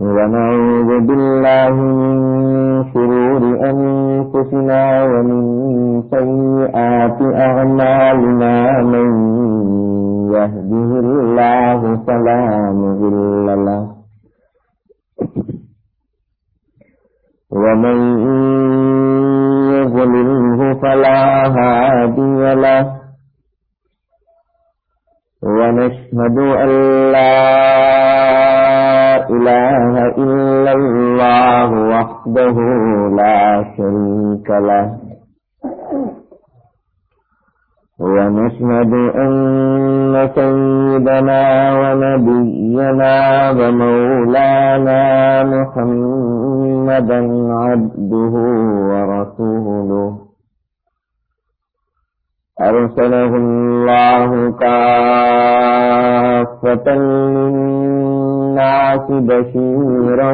ونعوذ بالله من شرور أنفسنا ومن سيئات أعمالنا من يهده الله فلا مذل له ومن يظلمه فلا هادي له ونشهد أن لا إله إلا الله وحده لا شريك له. ونشهد أن سيدنا ونبينا ومولانا محمدا عبده ورسوله. أرسله الله كافة للناس بشيرا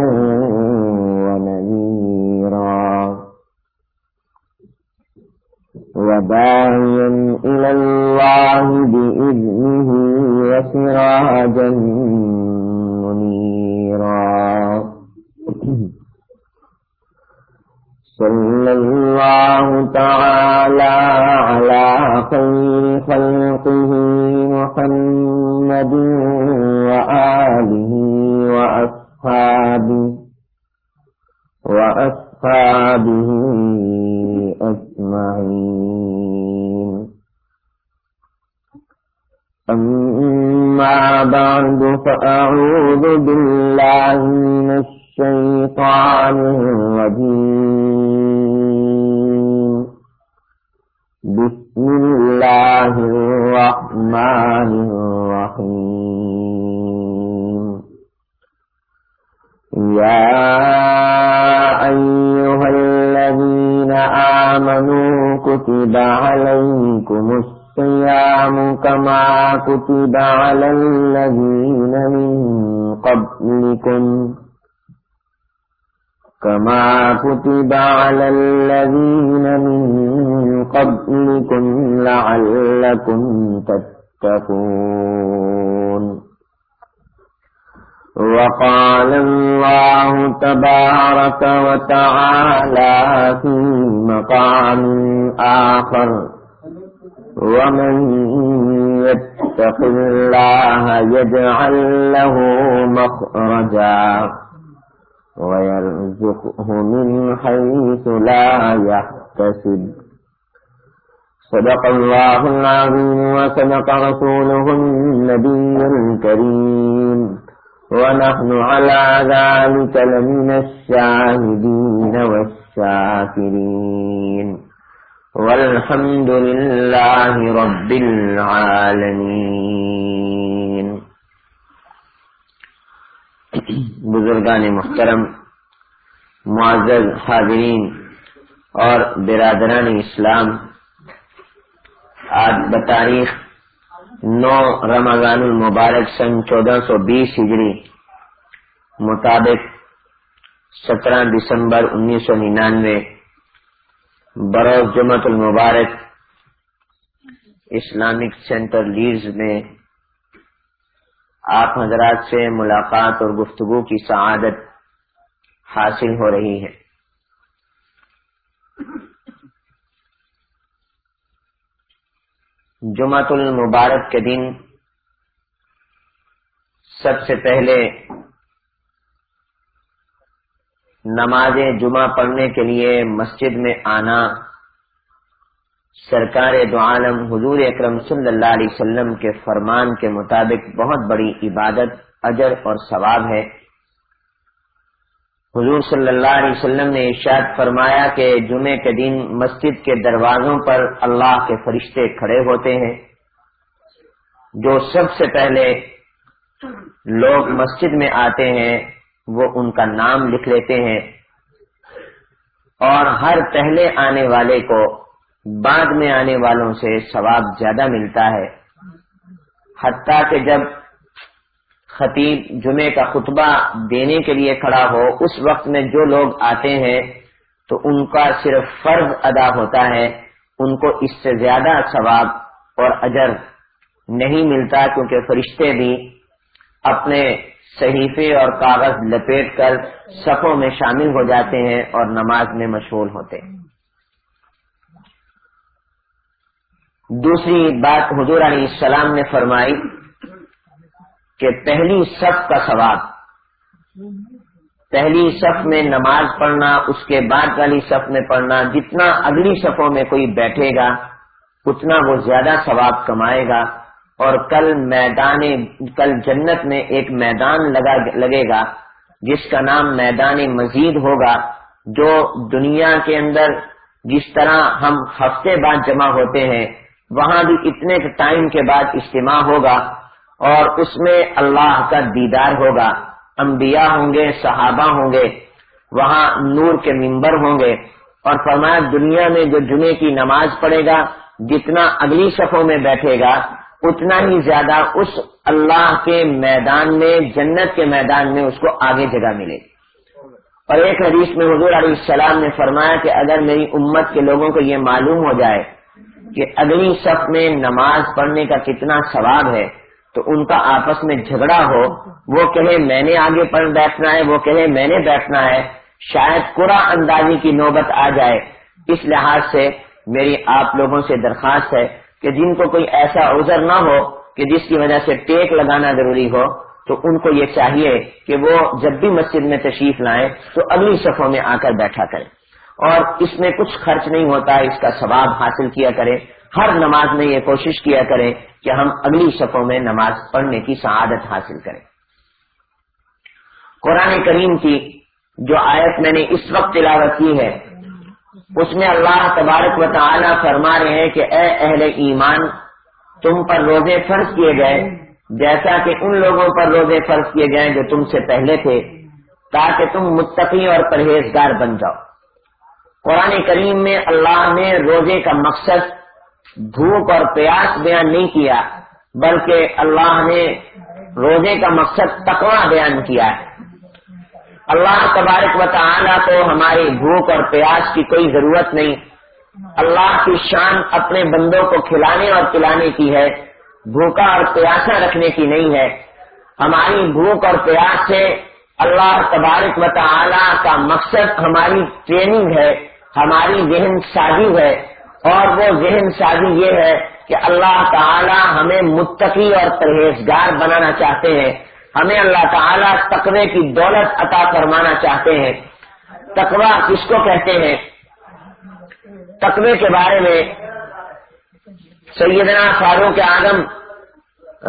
ونذيرا. وداعيا إلى الله بإذنه وسراجا صلى الله تعالى على خير خلقه محمد وآله وأصحابه وأصحابه أجمعين. أما بعد فأعوذ بالله من الشيطان الرجيم. بسم الله الرحمن الرحيم يا أيها الذين آمنوا كتب عليكم الصيام كما كتب على الذين من قبلكم كما كتب على الذين من قبلكم لعلكم تتقون. وقال الله تبارك وتعالى في مقام آخر ومن يتق الله يجعل له مخرجا. ويرزقه من حيث لا يحتسب. صدق الله العظيم وصدق رسوله النبي الكريم. ونحن على ذلك لمن الشاهدين والشاكرين. والحمد لله رب العالمين. بزرگان محترم، معزز حاضرین اور برادران اسلام، آج بتاریخ نو رمضان المبارک سن چودہ سو بیس ہجری مطابق سترہ دسمبر انیس سو ننانوے، بروز جمعت المبارک اسلامک سینٹر لیڈز میں آپ حضرات سے ملاقات اور گفتگو کی سعادت حاصل ہو رہی ہے۔ جمعت المبارک کے دن سب سے پہلے نماز جمعہ پڑھنے کے لیے مسجد میں آنا سرکار دو عالم حضور اکرم صلی اللہ علیہ وسلم کے فرمان کے مطابق بہت بڑی عبادت، اجر اور ثواب ہے۔ حضور صلی اللہ علیہ وسلم نے ارشاد فرمایا کہ جمعے کے دن مسجد کے دروازوں پر اللہ کے فرشتے کھڑے ہوتے ہیں۔ جو سب سے پہلے لوگ مسجد میں آتے ہیں، وہ ان کا نام لکھ لیتے ہیں۔ اور ہر پہلے آنے والے کو بعد میں آنے والوں سے ثواب زیادہ ملتا ہے۔ حتیٰ کہ جب خطیب جمعے کا خطبہ دینے کے لیے کھڑا ہو، اس وقت میں جو لوگ آتے ہیں، تو ان کا صرف فرض ادا ہوتا ہے، ان کو اس سے زیادہ ثواب اور اجر نہیں ملتا کیونکہ فرشتے بھی اپنے صحیفے اور کاغذ لپیٹ کر صفوں میں شامل ہو جاتے ہیں اور نماز میں مشغول ہوتے ہیں۔ دوسری بات حضور علیہ السلام نے فرمائی کہ پہلی صف کا ثواب، پہلی صف میں نماز پڑھنا، اس کے بعد والی صف میں پڑھنا، جتنا اگلی صفوں میں کوئی بیٹھے گا، اتنا وہ زیادہ ثواب کمائے گا اور کل میدان، کل جنت میں ایک میدان لگا، لگے گا، جس کا نام میدان مزید ہوگا، جو دنیا کے اندر جس طرح ہم ہفتے بعد جمع ہوتے ہیں وہاں بھی اتنے ٹائم کے بعد اجتماع ہوگا اور اس میں اللہ کا دیدار ہوگا۔ انبیاء ہوں گے، صحابہ ہوں گے، وہاں نور کے ممبر ہوں گے۔ اور فرمایا، دنیا میں جو جمعے کی نماز پڑھے گا، جتنا اگلی صفوں میں بیٹھے گا، اتنا ہی زیادہ اس اللہ کے میدان میں، جنت کے میدان میں اس کو آگے جگہ ملے۔ اور ایک حدیث میں حضور علیہ السلام نے فرمایا کہ اگر میری امت کے لوگوں کو یہ معلوم ہو جائے کہ اگلی صف میں نماز پڑھنے کا کتنا ثواب ہے، تو ان کا آپس میں جھگڑا ہو، وہ کہے میں نے آگے پڑھ بیٹھنا ہے، وہ کہے میں نے بیٹھنا ہے، شاید قرا اندازی کی نوبت آ جائے۔ اس لحاظ سے میری آپ لوگوں سے درخواست ہے کہ جن کو کوئی ایسا عذر نہ ہو کہ جس کی وجہ سے ٹیک لگانا ضروری ہو، تو ان کو یہ چاہیے کہ وہ جب بھی مسجد میں تشریف لائیں، تو اگلی صفوں میں آ کر بیٹھا کریں۔ اور اس میں کچھ خرچ نہیں ہوتا، اس کا ثواب حاصل کیا کرے ہر نماز میں یہ کوشش کیا کریں کہ ہم اگلی صفوں میں نماز پڑھنے کی سعادت حاصل کریں۔ قرآن کریم کی جو آیت میں نے اس وقت تلاوت کی ہے، اس میں اللہ تبارک و تعالی فرما رہے ہیں کہ اے اہل ایمان، تم پر روزے فرض کیے گئے، جیسا کہ ان لوگوں پر روزے فرض کیے گئے جو تم سے پہلے تھے، تاکہ تم متقی اور پرہیزگار بن جاؤ۔ قرآن کریم میں اللہ نے روزے کا مقصد بھوک اور پیاس بیان نہیں کیا، بلکہ اللہ نے روزے کا مقصد تقوا بیان کیا۔ ہے اللہ تبارک و تعالیٰ کو ہماری بھوک اور پیاس کی کوئی ضرورت نہیں۔ اللہ کی شان اپنے بندوں کو کھلانے اور پلانے کی ہے بھوکا اور پیاسا رکھنے کی نہیں ہے۔ ہماری بھوک اور پیاس سے اللہ تبارک و تعالیٰ کا مقصد ہماری ٹریننگ ہے۔ ہماری ذہن سازی ہے اور وہ ذہن سازی یہ ہے کہ اللہ تعالی ہمیں متقی اور پرہیزگار بنانا چاہتے ہیں۔ ہمیں اللہ تعالیٰ تقوی کی دولت عطا فرمانا چاہتے ہیں۔ تقوی کس کو کہتے ہیں؟ تقوی کے بارے میں سیدنا فاروق اعظم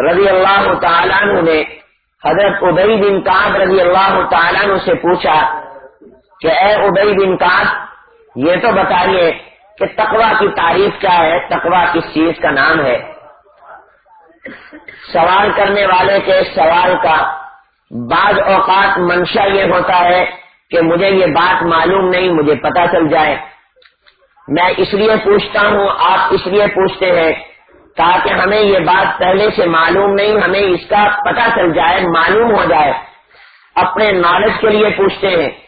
رضی اللہ تعالیٰ نے حضرت ابئی بن کاب رضی اللہ تعالیٰ سے پوچھا کہ اے ابئی بن کاب یہ تو بتائیے کہ تقوا کی تعریف کیا ہے؟ تقوا کس چیز کا نام ہے۔ سوال کرنے والے کے سوال کا بعض اوقات منشا یہ ہوتا ہے کہ مجھے یہ بات معلوم نہیں، مجھے پتا چل جائے۔ میں اس لیے پوچھتا ہوں، آپ اس لیے پوچھتے ہیں تاکہ ہمیں یہ بات پہلے سے معلوم نہیں، ہمیں اس کا پتا چل جائے، معلوم ہو جائے۔ اپنے نالج کے لیے پوچھتے ہیں۔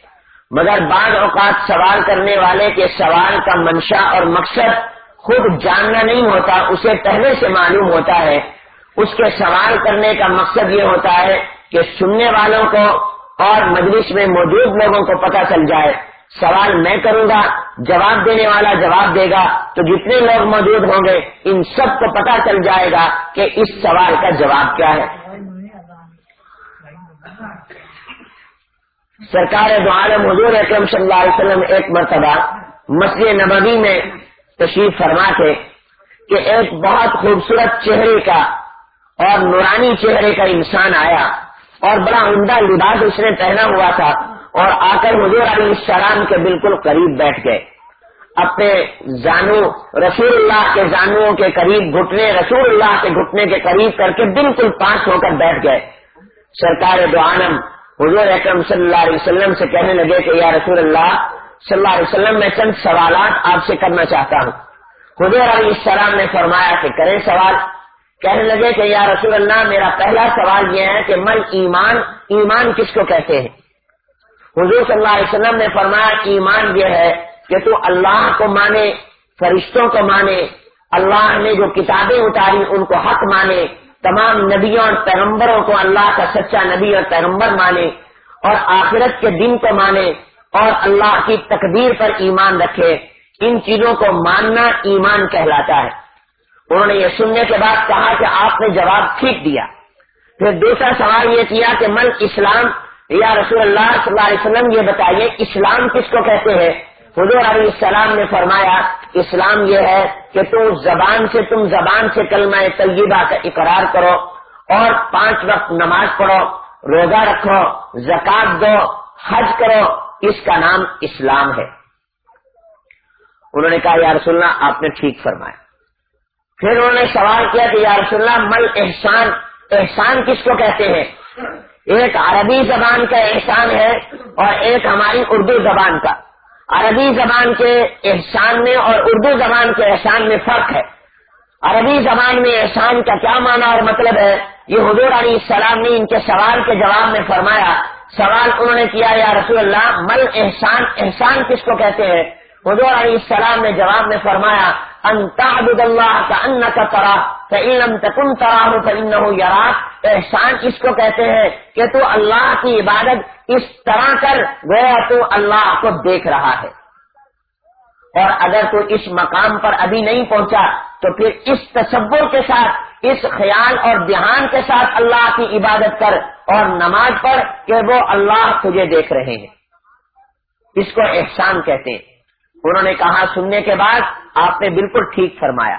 مگر بعض اوقات سوال کرنے والے کے سوال کا منشا اور مقصد خود جاننا نہیں ہوتا، اسے پہلے سے معلوم ہوتا ہے۔ اس کے سوال کرنے کا مقصد یہ ہوتا ہے کہ سننے والوں کو اور مجلس میں موجود لوگوں کو پتہ چل جائے۔ سوال میں کروں گا، جواب دینے والا جواب دے گا۔ تو جتنے لوگ موجود ہوں گے، ان سب کو پتہ چل جائے گا کہ اس سوال کا جواب کیا ہے۔ سرکار دو عالم حضور اکرم صلی اللہ علیہ وسلم ایک مرتبہ مسجد نبوی میں تشریف فرما تھے کہ ایک بہت خوبصورت چہرے کا اور نورانی چہرے کا انسان آیا اور بڑا عمدہ لباس اس نے پہنا ہوا تھا اور آ کر حضور علیہ السلام کے بالکل قریب بیٹھ گئے۔ اپنے جانو رسول اللہ کے جانوؤں کے قریب گھٹنے، رسول اللہ کے گھٹنے کے قریب کر کے بالکل پاس ہو کر بیٹھ گئے۔ سرکار دو عالم حضور اکرم صلی اللہ علیہ وسلم سے کہنے لگے کہ یا رسول اللہ صلی اللہ علیہ وسلم، میں چند سوالات آپ سے کرنا چاہتا ہوں۔ حضور علیہ السلام نے فرمایا کہ کریں سوال۔ کہنے لگے کہ یا رسول اللہ، میرا پہلا سوال یہ ہے کہ من ایمان ایمان کس کو کہتے ہیں؟ حضور صلی اللہ علیہ وسلم نے فرمایا، ایمان یہ ہے کہ تو اللہ کو مانے، فرشتوں کو مانے، اللہ نے جو کتابیں اتاری، ان کو حق مانے تمام نبیوں اور پیغمبروں کو اللہ کا سچا نبی اور پیغمبر مانے اور آخرت کے دن کو مانے اور اللہ کی تقدیر پر ایمان رکھے، ان چیزوں کو ماننا ایمان کہلاتا ہے۔ انہوں نے یہ سننے کے بعد کہا کہ آپ نے جواب ٹھیک دیا۔ پھر دوسرا سوال یہ کیا کہ مل اسلام؟ یا رسول اللہ صلی اللہ علیہ وسلم یہ بتائیے، اسلام کس کو کہتے ہیں؟ حضور علیہ السلام نے فرمایا، اسلام یہ ہے کہ تم زبان سے، تم زبان سے کلمہ طیبہ کا اقرار کرو اور پانچ وقت نماز پڑھو، روزہ رکھو زکات دو، حج کرو، اس کا نام اسلام ہے۔ انہوں نے کہا، یا رسول اللہ، آپ نے ٹھیک فرمایا۔ پھر انہوں نے سوال کیا کہ یا رسول اللہ، مل احسان احسان کس کو کہتے ہیں؟ ایک عربی زبان کا احسان ہے اور ایک ہماری اردو زبان کا۔ عربی زبان کے احسان میں اور اردو زبان کے احسان میں فرق ہے۔ عربی زبان میں احسان کا کیا معنی اور مطلب ہے؟ یہ حضور علیہ السلام نے ان کے سوال کے جواب میں فرمایا۔ سوال انہوں نے کیا، یا رسول اللہ، مل احسان احسان کس کو کہتے ہیں؟ حضور علیہ السلام نے جواب میں فرمایا، ان تعبد اللہ کا ان کا ترا فعلم تکن تراہ فن یار احسان اس کو کہتے ہیں کہ تو اللہ کی عبادت اس طرح کر گیا تو اللہ کو دیکھ رہا ہے۔ اور اگر تو اس مقام پر ابھی نہیں پہنچا، تو پھر اس تصور کے ساتھ، اس خیال اور دھیان کے ساتھ اللہ کی عبادت کر اور نماز پڑھ کہ وہ اللہ تجھے دیکھ رہے ہیں۔ اس کو احسان کہتے ہیں۔ انہوں نے کہا، سننے کے بعد آپ نے بالکل ٹھیک فرمایا۔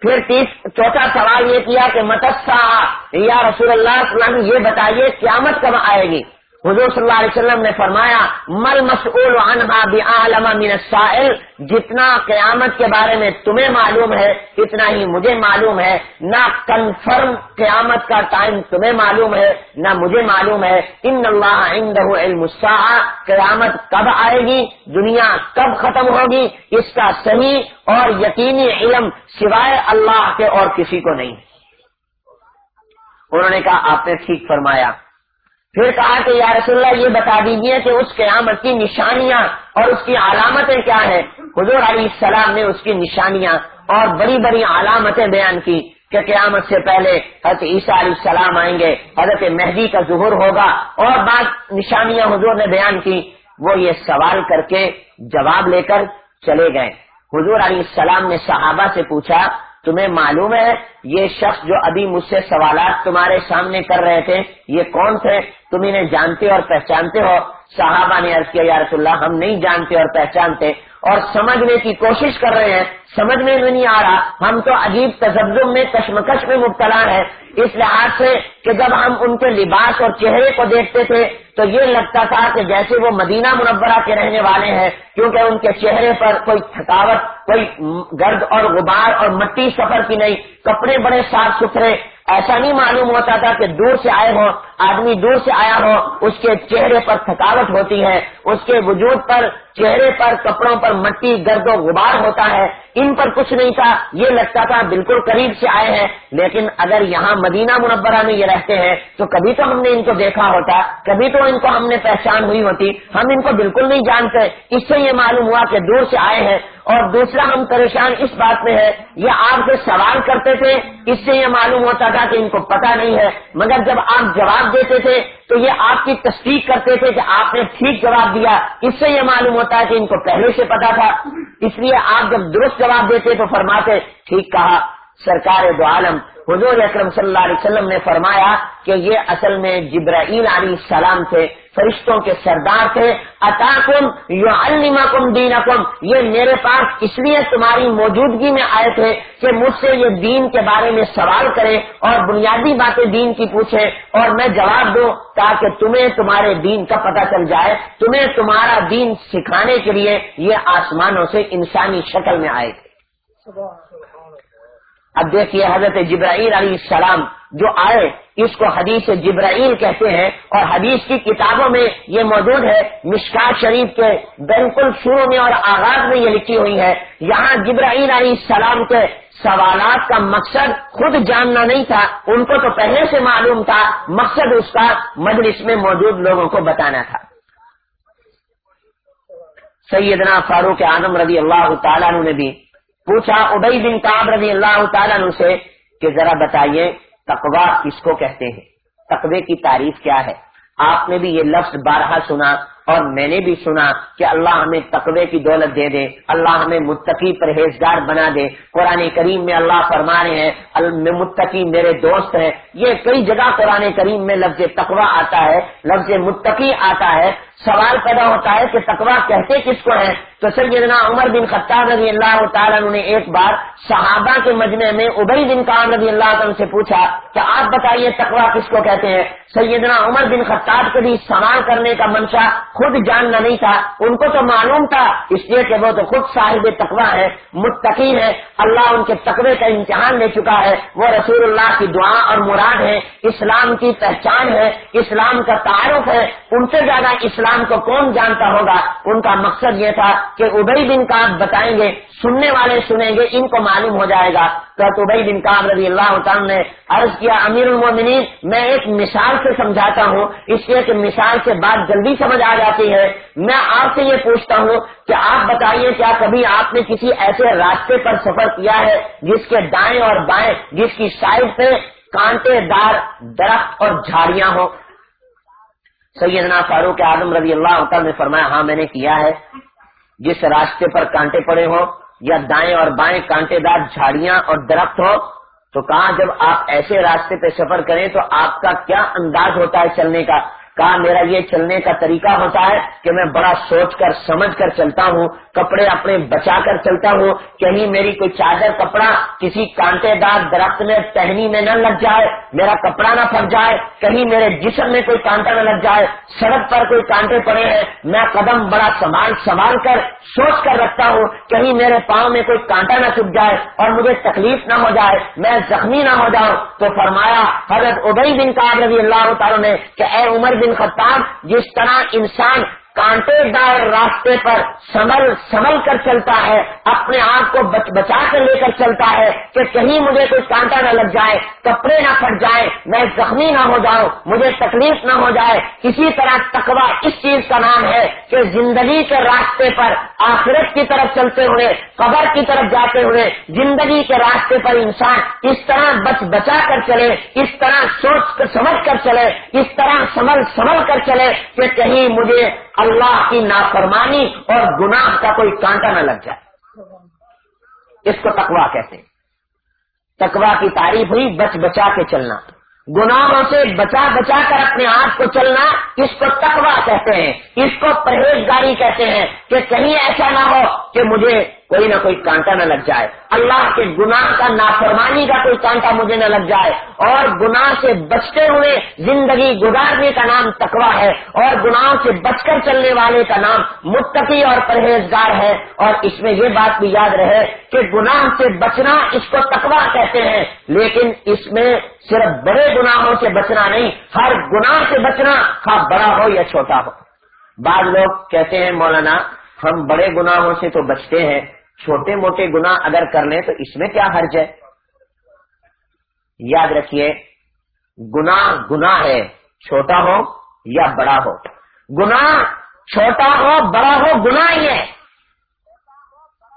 پھر تیس، چوتھا سوال یہ کیا کہ متسا، یا رسول اللہ صلی اللہ علیہ وسلم، یہ بتائیے، قیامت کب آئے گی؟ حضور صلی اللہ علیہ وسلم نے فرمایا، مل مسئول عنہا بعالم من السائل جتنا قیامت کے بارے میں تمہیں معلوم ہے، اتنا ہی مجھے معلوم ہے۔ نہ کنفرم قیامت کا ٹائم تمہیں معلوم ہے، نہ مجھے معلوم ہے۔ ان اللہ عنده علم الساعہ۔ قیامت کب آئے گی؟ دنیا کب ختم ہوگی؟ اس کا صحیح اور یقینی علم سوائے اللہ کے اور کسی کو نہیں۔ انہوں نے کہا، آپ نے ٹھیک فرمایا۔ پھر کہا کہ یا رسول اللہ یہ بتا دیجیے کہ اس قیامت کی نشانیاں اور اس کی علامتیں کیا ہیں؟ حضور علیہ السلام نے اس کی نشانیاں اور بڑی بڑی علامتیں بیان کی کہ قیامت سے پہلے حضرت عیسیٰ علیہ السلام آئیں گے، حضرت مہدی کا ظہور ہوگا اور بعض نشانیاں حضور نے بیان کی۔ وہ یہ سوال کر کے جواب لے کر چلے گئے۔ حضور علیہ السلام نے صحابہ سے پوچھا تمہیں معلوم ہے یہ شخص جو ابھی مجھ سے سوالات تمہارے سامنے کر رہے تھے، یہ کون تھے؟ تم انہیں جانتے اور پہچانتے ہو؟ صحابہ نے عرض کیا، یا رسول اللہ، ہم نہیں جانتے اور پہچانتے اور سمجھنے کی کوشش کر رہے ہیں۔ سمجھ میں نہیں آ رہا۔ ہم تو عجیب تجزم میں، کشمکش میں مبتلا ہیں۔ اس لحاظ سے کہ جب ہم ان کے لباس اور چہرے کو دیکھتے تھے تو یہ لگتا تھا کہ جیسے وہ مدینہ منورہ کے رہنے والے ہیں، کیونکہ ان کے چہرے پر کوئی تھکاوٹ، کوئی گرد اور غبار اور مٹی سفر کی نہیں، کپڑے بڑے صاف ستھرے ایسا نہیں معلوم ہوتا تھا کہ دور سے آئے ہو آدمی دور سے آیا ہو اس کے چہرے پر تھکاوٹ ہوتی ہے، اس کے وجود پر، چہرے پر، کپڑوں پر مٹی، گرد و غبار ہوتا ہے۔ ان پر کچھ نہیں تھا، یہ لگتا تھا بالکل قریب سے آئے ہیں۔ لیکن اگر یہاں مدینہ منورہ میں یہ رہتے ہیں، تو کبھی تو ہم نے ان کو دیکھا ہوتا، کبھی تو ان کو ہم نے پہچان ہوئی ہوتی۔ ہم ان کو بالکل نہیں جانتے، اس سے یہ معلوم ہوا کہ دور سے آئے ہیں۔ اور دوسرا ہم پریشان اس بات میں ہے یہ آپ سے سوال کرتے تھے، اس سے یہ معلوم ہوتا تھا کہ ان کو پتا نہیں ہے۔ مگر جب آپ جواب دیتے تھے، تو یہ آپ کی تصدیق کرتے تھے کہ آپ نے ٹھیک جواب دیا۔ اس سے یہ معلوم ہوتا ہے کہ ان کو پہلے سے پتا تھا۔ اس لیے آپ جب درست جواب دیتے تو فرماتے، ٹھیک کہا۔ سرکار دو عالم، حضور اکرم صلی اللہ علیہ وسلم نے فرمایا کہ یہ اصل میں جبرائیل علیہ السلام تھے۔ فرشتوں کے سردار تھے۔ اطاقم یو المکم یہ میرے پاس اس لیے تمہاری موجودگی میں آئے تھے کہ مجھ سے یہ دین کے بارے میں سوال کرے اور بنیادی باتیں دین کی پوچھے اور میں جواب دوں تاکہ تمہیں تمہارے دین کا پتہ چل جائے۔ تمہیں تمہارا دین سکھانے کے لیے یہ آسمانوں سے انسانی شکل میں آئے تھے۔ اب دیکھیے حضرت جبرائیل علیہ السلام جو آئے، اس کو حدیث جبرائیل کہتے ہیں اور حدیث کی کتابوں میں یہ موجود ہے مشکا شریف کے بالکل شروع میں اور آغاز میں یہ لکھی ہوئی ہے۔ یہاں جبرائیل علیہ السلام کے سوالات کا مقصد خود جاننا نہیں تھا، ان کو تو پہلے سے معلوم تھا، مقصد اس کا مجلس میں موجود لوگوں کو بتانا تھا۔ سیدنا فاروق اعظم رضی اللہ تعالیٰ نے بھی پوچھا ابئی بن کاب رضی اللہ تعالیٰ سے کہ ذرا بتائیے تقوا کس کو کہتے ہیں؟ تقوی کی تعریف کیا ہے؟ آپ نے بھی یہ لفظ بارہا سنا اور میں نے بھی سنا کہ اللہ ہمیں تقوی کی دولت دے دے، اللہ ہمیں متقی پرہیزگار بنا دے۔ قرآن کریم میں اللہ فرما رہے ہیں متقی میرے دوست ہیں۔ یہ کئی جگہ قرآن کریم میں لفظ تقوی آتا ہے، لفظ متقی آتا ہے۔ سوال پیدا ہوتا ہے کہ تقوا کہتے کس کو ہے تو سیدنا عمر بن خطاب رضی اللہ تعالیٰ نے ایک بار صحابہ کے مجمع میں ابئی بن کام رضی اللہ تعالیٰ سے پوچھا کہ آپ بتائیے تقوا کس کو کہتے ہیں؟ سیدنا عمر بن خطاب کو بھی سوال کرنے کا منشا خود جاننا نہیں تھا، ان کو تو معلوم تھا، اس لیے کہ وہ تو خود صاحب تقوا ہے متقی ہے اللہ ان کے تقوی کا امتحان لے چکا ہے، وہ رسول اللہ کی دعا اور مراد ہے اسلام کی پہچان ہے اسلام کا تعارف ہے، ان سے زیادہ اسلام کو کون جانتا ہوگا؟ ان کا مقصد یہ تھا کہ ابئی بن کاب بتائیں گے، سننے والے سنیں گے، ان کو معلوم ہو جائے گا۔ تو ابئی بن کاب رضی اللہ تعالیٰ نے عرض کیا، امیر المومنین میں ایک مثال سے سمجھاتا ہوں۔ اس لیے کہ مثال سے بات جلدی سمجھ آ جاتی ہے۔ میں آپ سے یہ پوچھتا ہوں کہ آپ بتائیے، کیا کبھی آپ نے کسی ایسے راستے پر سفر کیا ہے جس کے دائیں اور بائیں، جس کی سائڈ پہ کانٹے دار درخت اور جھاڑیاں ہوں؟ سیدنا فاروق اعظم رضی اللہ عنہ نے فرمایا ہاں میں نے کیا ہے۔ جس راستے پر کانٹے پڑے ہوں یا دائیں اور بائیں کانٹے دار جھاڑیاں اور درخت ہو تو کہاں جب آپ ایسے راستے پہ سفر کریں تو آپ کا کیا انداز ہوتا ہے چلنے کا؟ کہا میرا یہ چلنے کا طریقہ ہوتا ہے کہ میں بڑا سوچ کر، سمجھ کر چلتا ہوں کپڑے اپنے بچا کر چلتا ہوں کہیں میری کوئی چادر، کپڑا کسی کانٹے دار درخت میں ٹہنی میں نہ لگ جائے، میرا کپڑا نہ پھٹ جائے، کہیں میرے جسم میں کوئی کانٹا نہ لگ جائے، سڑک پر کوئی کانٹے پڑے ہیں، میں قدم بڑا سنبھال سنبھال کر، سوچ کر رکھتا ہوں، کہیں میرے پاؤں میں کوئی کانٹا نہ چپ جائے اور مجھے تکلیف نہ ہو جائے، میں زخمی نہ ہو جاؤں۔ تو فرمایا حضرت ابئی بن کا رضی اللہ تعالیٰ نے کہ، اے عمر بن خطاب، جس طرح انسان کانٹے دار راستے پر سنبھل سنبھل کر چلتا ہے، اپنے آپ کو بچ بچا کر لے کر چلتا ہے کہ کہیں مجھے کوئی کانٹا نہ لگ جائے، کپڑے نہ پھٹ جائے میں زخمی نہ ہو جاؤں، مجھے تکلیف نہ ہو جائے۔ اسی طرح تقوا اس چیز کا نام ہے کہ زندگی کے راستے پر آخرت کی طرف چلتے ہوئے، قبر کی طرف جاتے ہوئے زندگی کے راستے پر انسان اس طرح بچ بچا کر چلے، اس طرح سوچ کر سمجھ کر چلے، اس طرح سنبھل سنبھل کر چلے کہ کہیں مجھے اللہ کی نافرمانی اور گناہ کا کوئی کانٹا نہ لگ جائے۔ اس کو تکوا کہتے ہیں۔ تکوا کی تعریف ہوئی، بچ بچا کے چلنا۔ گناہوں سے بچا بچا کر اپنے آپ کو چلنا، اس کو تکوا کہتے ہیں۔ اس کو پرہیزگاری کہتے ہیں کہ کہیں ایسا نہ ہو کہ مجھے کوئی نہ کوئی کانٹا نہ لگ جائے۔ اللہ کے گناہ کا نافرمانی کا کوئی کانٹا مجھے نہ لگ جائے۔ اور گناہ سے بچتے ہوئے زندگی گزارنے کا نام تکوا ہے۔ اور گناہ سے بچ کر چلنے والے کا نام متقی اور پرہیزگار ہے۔ اور اس میں یہ بات بھی یاد رہے کہ گناہ سے بچنا اس کو تکوا کہتے ہیں۔ لیکن اس میں صرف بڑے گناہوں سے بچنا نہیں، ہر گناہ سے بچنا خواہ بڑا ہو یا چھوٹا ہو۔ بعض لوگ کہتے ہیں، مولانا، ہم بڑے گناہوں سے تو بچتے ہیں چھوٹے موٹے گنا اگر کر لیں تو اس میں کیا حرج ہے؟ یاد رکھیے گنا گنا ہے، چھوٹا ہو یا بڑا ہو۔ گنا چھوٹا ہو، بڑا ہو گنا ہی ہے۔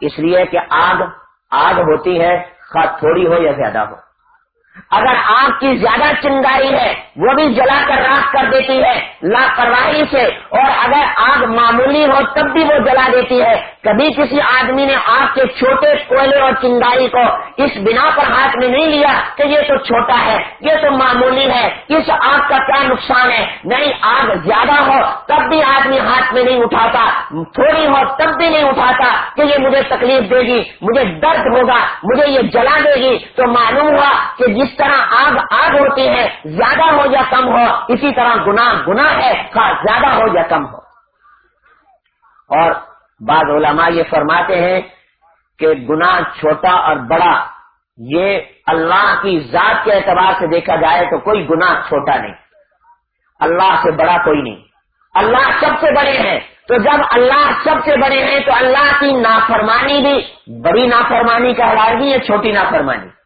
اس لیے کہ آگ آگ ہوتی ہے خواہ تھوڑی ہو یا زیادہ ہو۔ اگر آگ کی زیادہ چنگاری ہے وہ بھی جلا کر راک کر دیتی ہے، لاپرواہی سے۔ اور اگر آگ معمولی ہو تب بھی وہ جلا دیتی ہے۔ کبھی کسی آدمی نے آگ کے چھوٹے کوئلے اور چنگاری کو اس بنا پر ہاتھ میں نہیں لیا کہ یہ تو چھوٹا ہے، یہ تو معمولی ہے، اس آگ کا کیا نقصان ہے؟ نہیں آگ زیادہ ہو تب بھی آدمی ہاتھ میں نہیں اٹھاتا، تھوڑی ہو تب بھی نہیں اٹھاتا کہ یہ مجھے تکلیف دے گی، مجھے درد ہوگا، مجھے یہ جلا دے گی۔ تو معلوم ہوا کہ جس طرح آگ آگ ہوتی ہے، زیادہ ہو یا کم ہو، اسی طرح گنا گنا ہے زیادہ ہو یا کم ہو۔ اور بعض علماء یہ فرماتے ہیں کہ گناہ چھوٹا اور بڑا، یہ اللہ کی ذات کے اعتبار سے دیکھا جائے تو کوئی گناہ چھوٹا نہیں۔ اللہ سے بڑا کوئی نہیں۔ اللہ سب سے بڑے ہیں۔ تو جب اللہ سب سے بڑے ہیں تو اللہ کی نافرمانی بھی، بڑی نافرمانی کہلائے گی یا چھوٹی نافرمانی۔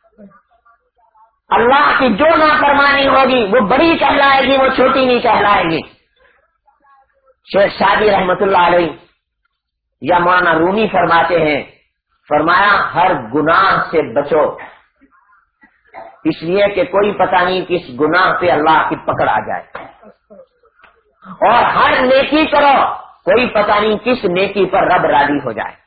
اللہ کی جو نافرمانی ہوگی، وہ بڑی کہلائے گی، وہ چھوٹی نہیں کہلائے گی۔ شیخ شادی رحمت اللہ علیہ یا مولانا رومی فرماتے ہیں، فرمایا، ہر گناہ سے بچو۔ اس لیے کہ کوئی پتہ نہیں کس گناہ پہ اللہ کی پکڑ آ جائے۔ اور ہر نیکی کرو، کوئی پتہ نہیں کس نیکی پر رب راضی ہو جائے۔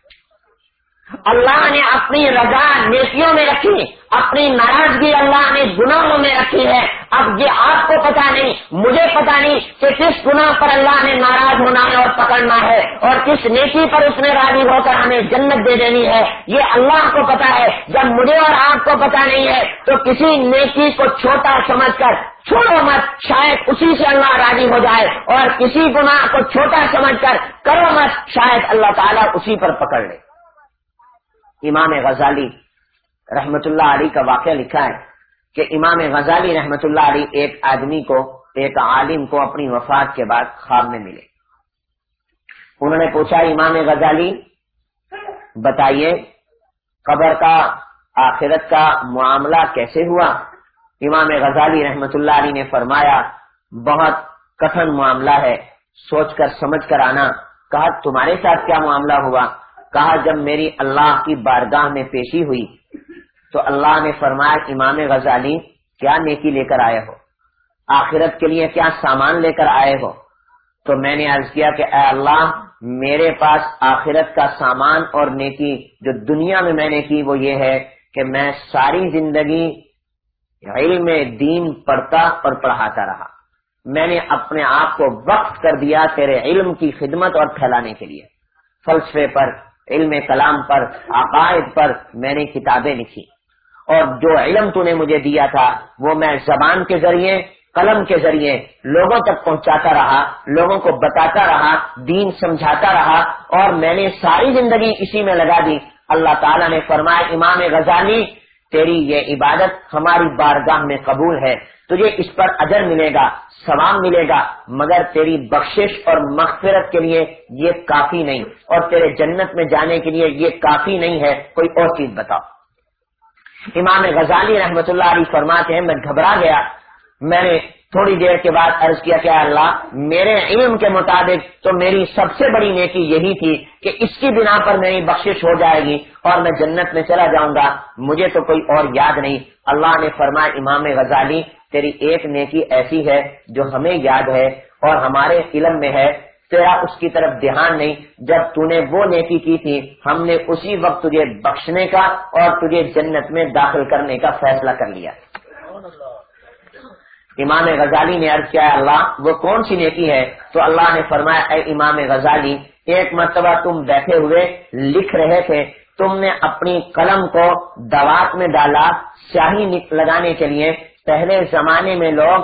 اللہ نے اپنی رضا نیکیوں میں رکھی، اپنی ناراضگی اللہ نے گناہوں میں رکھی ہے۔ اب یہ آپ کو پتا نہیں، مجھے پتا نہیں کہ کس گناہ پر اللہ نے ناراض ہونا ہے اور پکڑنا ہے اور کس نیکی پر اس نے راضی ہو کر ہمیں جنت دے دینی ہے۔ یہ اللہ کو پتا ہے۔ جب مجھے اور آپ کو پتا نہیں ہے تو کسی نیکی کو چھوٹا سمجھ کر چھوڑو مت، شاید اسی سے اللہ راضی ہو جائے۔ اور کسی گناہ کو چھوٹا سمجھ کر کرو مت، شاید اللہ تعالیٰ اسی پر پکڑ لے۔ امام غزالی رحمت اللہ علی کا واقعہ لکھا ہے کہ امام غزالی رحمت اللہ علی ایک آدمی کو، ایک عالم کو اپنی وفات کے بعد خواب میں ملے۔ انہوں نے پوچھا، امام غزالی، بتائیے، قبر کا، آخرت کا معاملہ کیسے ہوا؟ امام غزالی رحمت اللہ علی نے فرمایا، بہت کٹن معاملہ ہے، سوچ کر، سمجھ کر آنا۔ کہا، تمہارے ساتھ کیا معاملہ ہوا؟ کہا، جب میری اللہ کی بارگاہ میں پیشی ہوئی، تو اللہ نے فرمایا، امام غزالی، کیا نیکی لے کر آئے ہو؟ آخرت کے لیے کیا سامان لے کر آئے ہو؟ تو میں نے عرض کیا کہ، اے اللہ، میرے پاس آخرت کا سامان اور نیکی جو دنیا میں میں نے کی، وہ یہ ہے کہ میں ساری زندگی علم دین پڑھتا اور پڑھاتا رہا۔ میں نے اپنے آپ کو وقت کر دیا تیرے علم کی خدمت اور پھیلانے کے لیے۔ فلسفے پر علم کلام پر، عقائد پر میں نے کتابیں لکھی۔ اور جو علم تو نے مجھے دیا تھا، وہ میں زبان کے ذریعے، قلم کے ذریعے لوگوں تک پہنچاتا رہا، لوگوں کو بتاتا رہا، دین سمجھاتا رہا، اور میں نے ساری زندگی اسی میں لگا دی۔ اللہ تعالیٰ نے فرمایا، امام غزالی، تیری یہ عبادت ہماری بارگاہ میں قبول ہے، تجھے اس پر اجر ملے گا۔ ثواب ملے گا، مگر تیری بخشش اور مغفرت کے لیے یہ کافی نہیں اور تیرے جنت میں جانے کے لیے یہ کافی نہیں ہے، کوئی اور چیز بتاؤ۔ امام غزالی رحمت اللہ علی فرماتے ہیں، میں گھبرا گیا۔ میں نے تھوڑی دیر کے بعد عرض کیا کہ اللہ، میرے علم کے مطابق تو میری سب سے بڑی نیکی یہی تھی کہ اس کی بنا پر میری بخشش ہو جائے گی اور میں جنت میں چلا جاؤں گا۔ مجھے تو کوئی اور یاد نہیں۔ اللہ نے فرمایا، امام غزالی تیری ایک نیکی ایسی ہے جو ہمیں یاد ہے اور ہمارے علم میں ہے۔ تیرا اس کی طرف دھیان نہیں۔ جب تو نے وہ نیکی کی تھی، ہم نے اسی وقت تجھے بخشنے کا اور تجھے جنت میں داخل کرنے کا فیصلہ کر لیا۔ امام غزالی نے عرض کیا، اللہ، وہ کون سی نیکی ہے؟ تو اللہ نے فرمایا، اے امام غزالی، ایک مرتبہ تم بیٹھے ہوئے لکھ رہے تھے۔ تم نے اپنی قلم کو دوات میں ڈالا سیاہی لگانے کے لیے۔ پہلے زمانے میں لوگ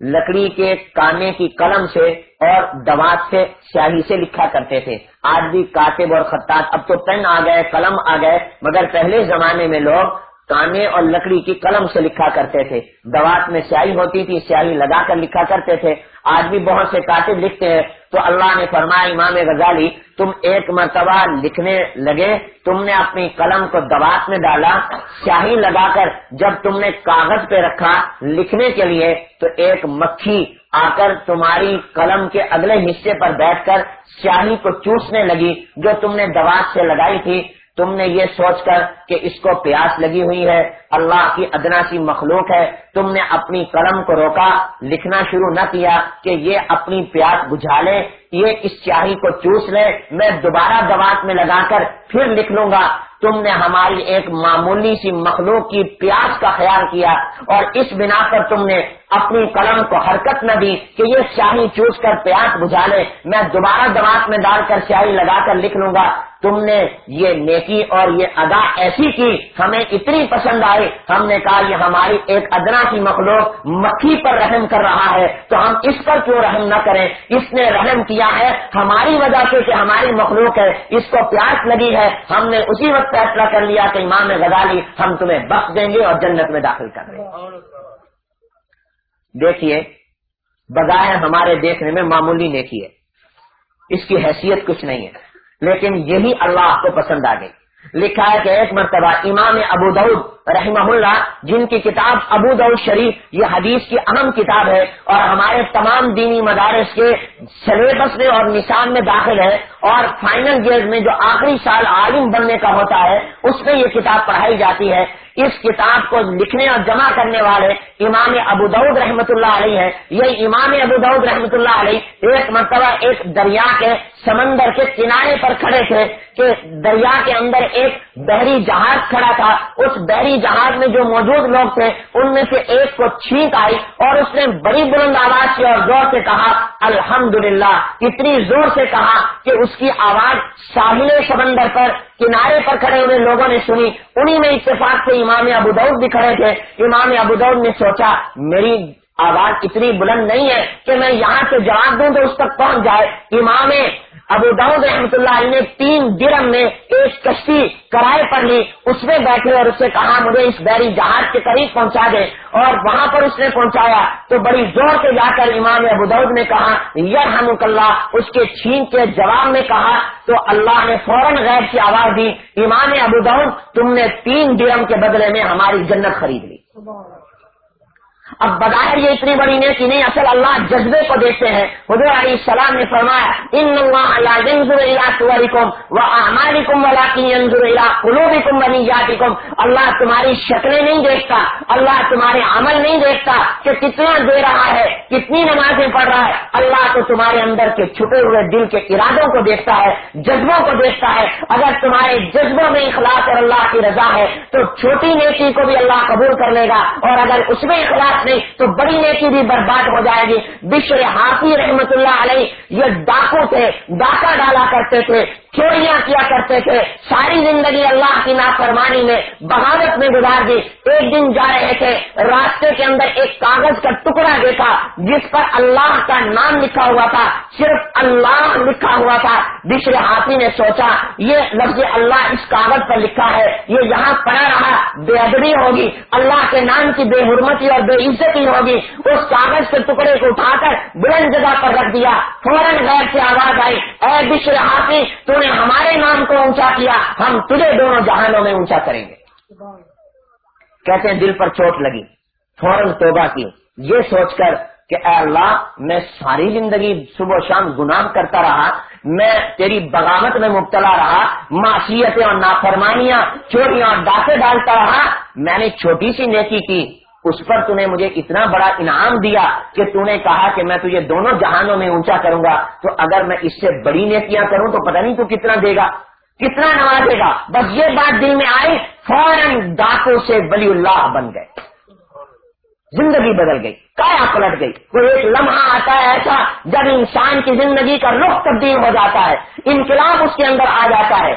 لکڑی کے کانے کی قلم سے اور دوات سے سیاہی سے لکھا کرتے تھے۔ آج بھی کاتب اور خطاط اب تو پین آ گئے، قلم آ گئے، مگر پہلے زمانے میں لوگ کانے اور لکڑی کی قلم سے لکھا کرتے تھے۔ دوات میں سیاہی ہوتی تھی، سیاہی لگا کر لکھا کرتے تھے۔ آج بھی بہت سے کاتب لکھتے ہیں، تو اللہ نے فرمایا، امام غزالی، تم ایک مرتبہ لکھنے لگے، تم نے اپنی قلم کو دوات میں ڈالا سیاہی لگا کر جب تم نے کاغذ پہ رکھا لکھنے کے لیے، تو ایک مکھی آ کر تمہاری قلم کے اگلے حصے پر بیٹھ کر سیاہی کو چوسنے لگی، جو تم نے دوات سے لگائی تھی۔ تم نے یہ سوچ کر کہ اس کو پیاس لگی ہوئی ہے۔ اللہ کی ادنا سی مخلوق ہے، تم نے اپنی قلم کو روکا، لکھنا شروع نہ کیا کہ یہ اپنی پیاس بجھا لے، یہ اس چاہی کو چوس لے، میں دوبارہ دوات میں لگا کر پھر لکھ لوں گا۔ تم نے ہماری ایک معمولی سی مخلوق کی پیاس کا خیال کیا اور اس بنا پر تم نے اپنی قلم کو حرکت نہ دی کہ یہ سیاہی چوس کر پیاس بجھا لے۔ میں دوبارہ دوات میں ڈال کر سیاہی لگا کر لکھ لوں گا۔ تم نے یہ نیکی اور یہ ادا ایسی کی، ہمیں اتنی پسند آئی ہم نے کہا یہ ہماری ایک ادنا کی مخلوق مکھی پر رحم کر رہا ہے۔ تو ہم اس پر کیوں رحم نہ کریں؟ اس نے رحم کیا ہے۔ ہماری وجہ سے کہ ہماری مخلوق ہے۔ اس کو پیاس لگی ہے۔ ہم نے اسی وقت فیصلہ کر لیا کہ امام غزالی ہم تمہیں بخش دیں گے اور جنت میں داخل کر دیں گے۔ دیکھیے، بظاہر ہمارے دیکھنے میں معمولی نیکی ہے۔ اس کی حیثیت کچھ نہیں ہے۔ لیکن یہی اللہ کو پسند آ گئی۔ لکھا ہے کہ ایک مرتبہ امام ابو دعود رحمہ اللہ، جن کی کتاب ابو دعود شریف، یہ حدیث کی اہم کتاب ہے اور ہمارے تمام دینی مدارس کے سلیبس میں اور نشان میں داخل ہے اور فائنل گیئر میں جو آخری سال عالم بننے کا ہوتا ہے، اس میں یہ کتاب پڑھائی جاتی ہے۔ اس کتاب کو لکھنے اور جمع کرنے والے امام ابو دعود رحمۃ اللہ علیہ ہے یہ امام ابو دعود رحمۃ اللہ علیہ ایک مرتبہ ایک دریا کے سمندر کے کنارے پر کھڑے تھے کہ دریا کے اندر ایک بحری جہاز کھڑا تھا۔ اس بحری جہاز میں جو موجود لوگ تھے، ان میں سے ایک کو چھینک آئی اور اس نے بڑی بلند آواز کی اور زور سے کہا، الحمدللہ اتنی زور سے کہا کہ اس کی آواز ساحل سمندر پر کنارے پر کھڑے ہوئے لوگوں نے سنی۔ انہی میں اتفاق سے امام ابودود بھی کھڑے تھے۔ امام ابودود نے سوچا میری آواز اتنی بلند نہیں ہے کہ میں یہاں سے جواب دوں تو اس تک پہنچ جائے۔ امام ابو داؤد رحمۃ اللہ علیہ نے تین درم میں ایک کشتی کرائے پر لی، اس میں بیٹھے اور اس کہا، مجھے اس بیری جہاز کے قریب پہنچا دے۔ اور وہاں پر اس نے پہنچایا۔ تو بڑی زور سے جا کر امام ابو داؤد نے کہا، یرحمک اللہ۔ اس کے چھین کے جواب میں کہا، تو اللہ نے فوراً غیر کی آواز دی۔ امام ابو داؤد، تم نے تین درم کے بدلے میں ہماری جنت خرید لی۔ اب بظاہر یہ اتنی بڑی نیکی نہیں، اصل اللہ جذبے کو دیکھتے ہیں۔ حضور علیہ السلام نے فرمایا، ان اللہ تمہاری شکلیں نہیں دیکھتا، اللہ تمہارے عمل نہیں دیکھتا کہ کتنا دے رہا ہے، کتنی نمازیں پڑھ رہا ہے۔ اللہ تو تمہارے اندر کے چھپے ہوئے دل کے ارادوں کو دیکھتا ہے، جذبوں کو دیکھتا ہے۔ اگر تمہارے جذبوں میں اخلاق اور اللہ کی رضا ہے، تو چھوٹی نیکی کو بھی اللہ قبول کر لے گا۔ اور اگر اس میں اخلاق نہیں تو بڑی نیکی بھی برباد ہو جائے گی۔ بشر حافی رحمت اللہ علیہ یہ ڈاکو تھے ڈاکہ ڈالا کرتے تھے۔ چوریاں کیا کرتے تھے؟ ساری زندگی اللہ کی نافرمانی میں، بغاوت میں گزار دی۔ ایک دن جا رہے تھے، راستے کے اندر ایک کاغذ کا ٹکڑا دیکھا، جس پر اللہ کا نام لکھا ہوا تھا۔ صرف اللہ لکھا ہوا تھا۔ بشر ہاتھی نے سوچا، یہ لفظ اللہ اس کاغذ پر لکھا ہے۔ یہ یہاں پڑا رہا، بے ادبی ہوگی۔ اللہ کے نام کی بے حرمتی اور بے عزتی ہوگی۔ اس کاغذ کے ٹکڑے کو اٹھا کر بلند جگہ پر رکھ دیا۔ فوراً غیر سے آواز آئی، اے بشر ہاتھی، تو نے ہمارے نام کو اونچا کیا، ہم تجھے دونوں جہانوں میں اونچا کریں گے۔ کہتے ہیں دل پر چوٹ لگی، فوراً توبہ کی۔ یہ سوچ کر کہ اے اللہ، میں ساری زندگی صبح و شام گناہ کرتا رہا، میں تیری بغاوت میں مبتلا رہا معاشیتیں اور نافرمانیاں، چوریاں اور ڈاکے ڈالتا رہا۔ میں نے چھوٹی سی نیکی کی اس پر تو نے مجھے اتنا بڑا انعام دیا کہ تو نے کہا کہ میں تجھے دونوں جہانوں میں اونچا کروں گا، تو اگر میں اس سے بڑی نیکیاں کروں تو پتہ نہیں تو کتنا دے گا، کتنا نوازے گا۔ بس یہ بات دل میں آئی، فوراً ڈاکوں سے بلی اللہ بن گئے۔ زندگی بدل گئی کیا پلٹ گئی۔ کوئی ایک لمحہ آتا ہے ایسا جب انسان کی زندگی کا رخ تبدیل ہو جاتا ہے، انقلاب اس کے اندر آ جاتا ہے۔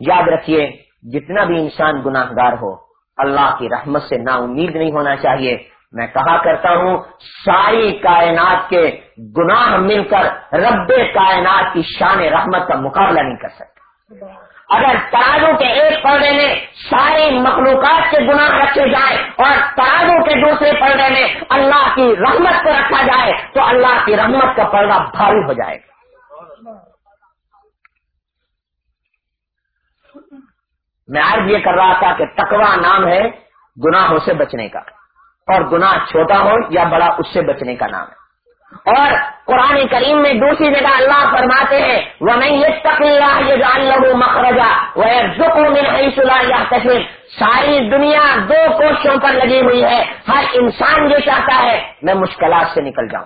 یاد رکھیے، جتنا بھی انسان گناہ گار ہو اللہ کی رحمت سے نا امید نہیں ہونا چاہیے۔ میں کہا کرتا ہوں، ساری کائنات کے گناہ مل کر رب کائنات کی شان رحمت کا مقابلہ نہیں کر سکتے اگر ترازو کے ایک پردے میں ساری مخلوقات کے گناہ رکھے جائے اور ترازو کے دوسرے پردے میں اللہ کی رحمت کو رکھا جائے، تو اللہ کی رحمت کا پردہ بھاری ہو جائے گا۔ میں آج یہ کر رہا تھا کہ تکوا نام ہے گناہوں سے بچنے کا اور گناہ چھوٹا ہو یا بڑا اس سے بچنے کا نام ہے اور قرآن کریم میں دوسری جگہ اللہ فرماتے ہیں وہ نہیں یہ تقریرا یہ جان لگو مخرجا وہ ساری دنیا دو کوششوں پر لگی ہوئی ہے، ہر انسان یہ چاہتا ہے، میں مشکلات سے نکل جاؤں،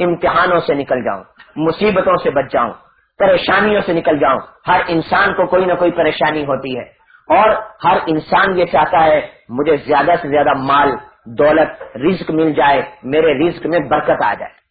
امتحانوں سے نکل جاؤں، مصیبتوں سے بچ جاؤں، پریشانیوں سے نکل جاؤں۔ ہر انسان کو کوئی نہ کوئی پریشانی ہوتی ہے۔ اور ہر انسان یہ چاہتا ہے مجھے زیادہ سے زیادہ مال، دولت، رزق مل جائے، میرے رزق میں برکت آ جائے۔